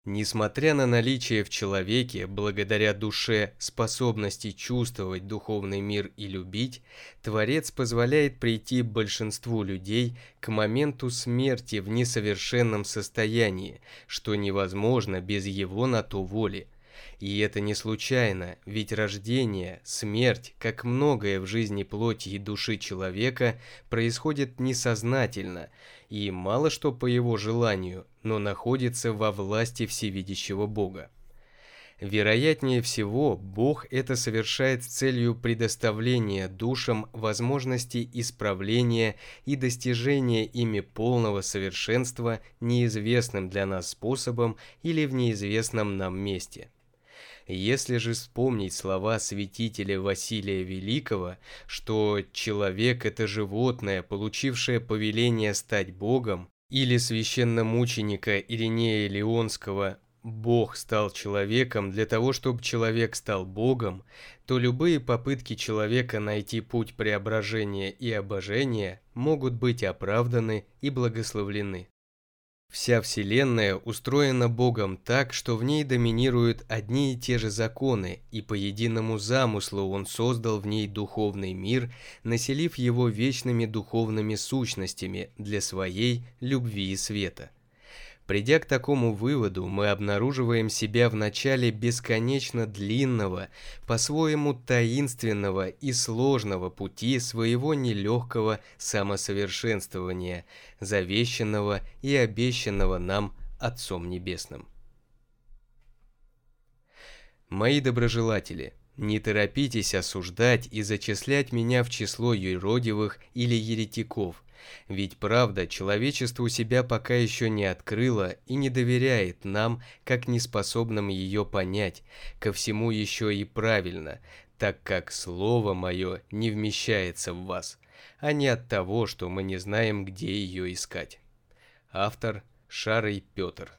Несмотря на наличие в человеке, благодаря душе, способности чувствовать духовный мир и любить, Творец позволяет прийти большинству людей к моменту смерти в несовершенном состоянии, что невозможно без его на то воли. И это не случайно, ведь рождение, смерть, как многое в жизни плоти и души человека, происходит несознательно, и мало что по его желанию, но находится во власти всевидящего Бога. Вероятнее всего, Бог это совершает с целью предоставления душам возможности исправления и достижения ими полного совершенства неизвестным для нас способом или в неизвестном нам месте. Если же вспомнить слова святителя Василия Великого, что человек – это животное, получившее повеление стать Богом, или священномученика Иринея Леонского Бог стал человеком для того, чтобы человек стал Богом, то любые попытки человека найти путь преображения и обожения могут быть оправданы и благословлены. Вся Вселенная устроена Богом так, что в ней доминируют одни и те же законы, и по единому замыслу Он создал в ней духовный мир, населив его вечными духовными сущностями для своей любви и света. Придя к такому выводу, мы обнаруживаем себя в начале бесконечно длинного, по-своему таинственного и сложного пути своего нелегкого самосовершенствования, завещанного и обещанного нам Отцом Небесным. Мои доброжелатели, не торопитесь осуждать и зачислять меня в число юродивых или еретиков, ведь правда человечеству себя пока еще не открыла и не доверяет нам, как неспособным ее понять, ко всему еще и правильно, так как слово мое не вмещается в вас, а не от того, что мы не знаем, где ее искать. Автор Шарый Петр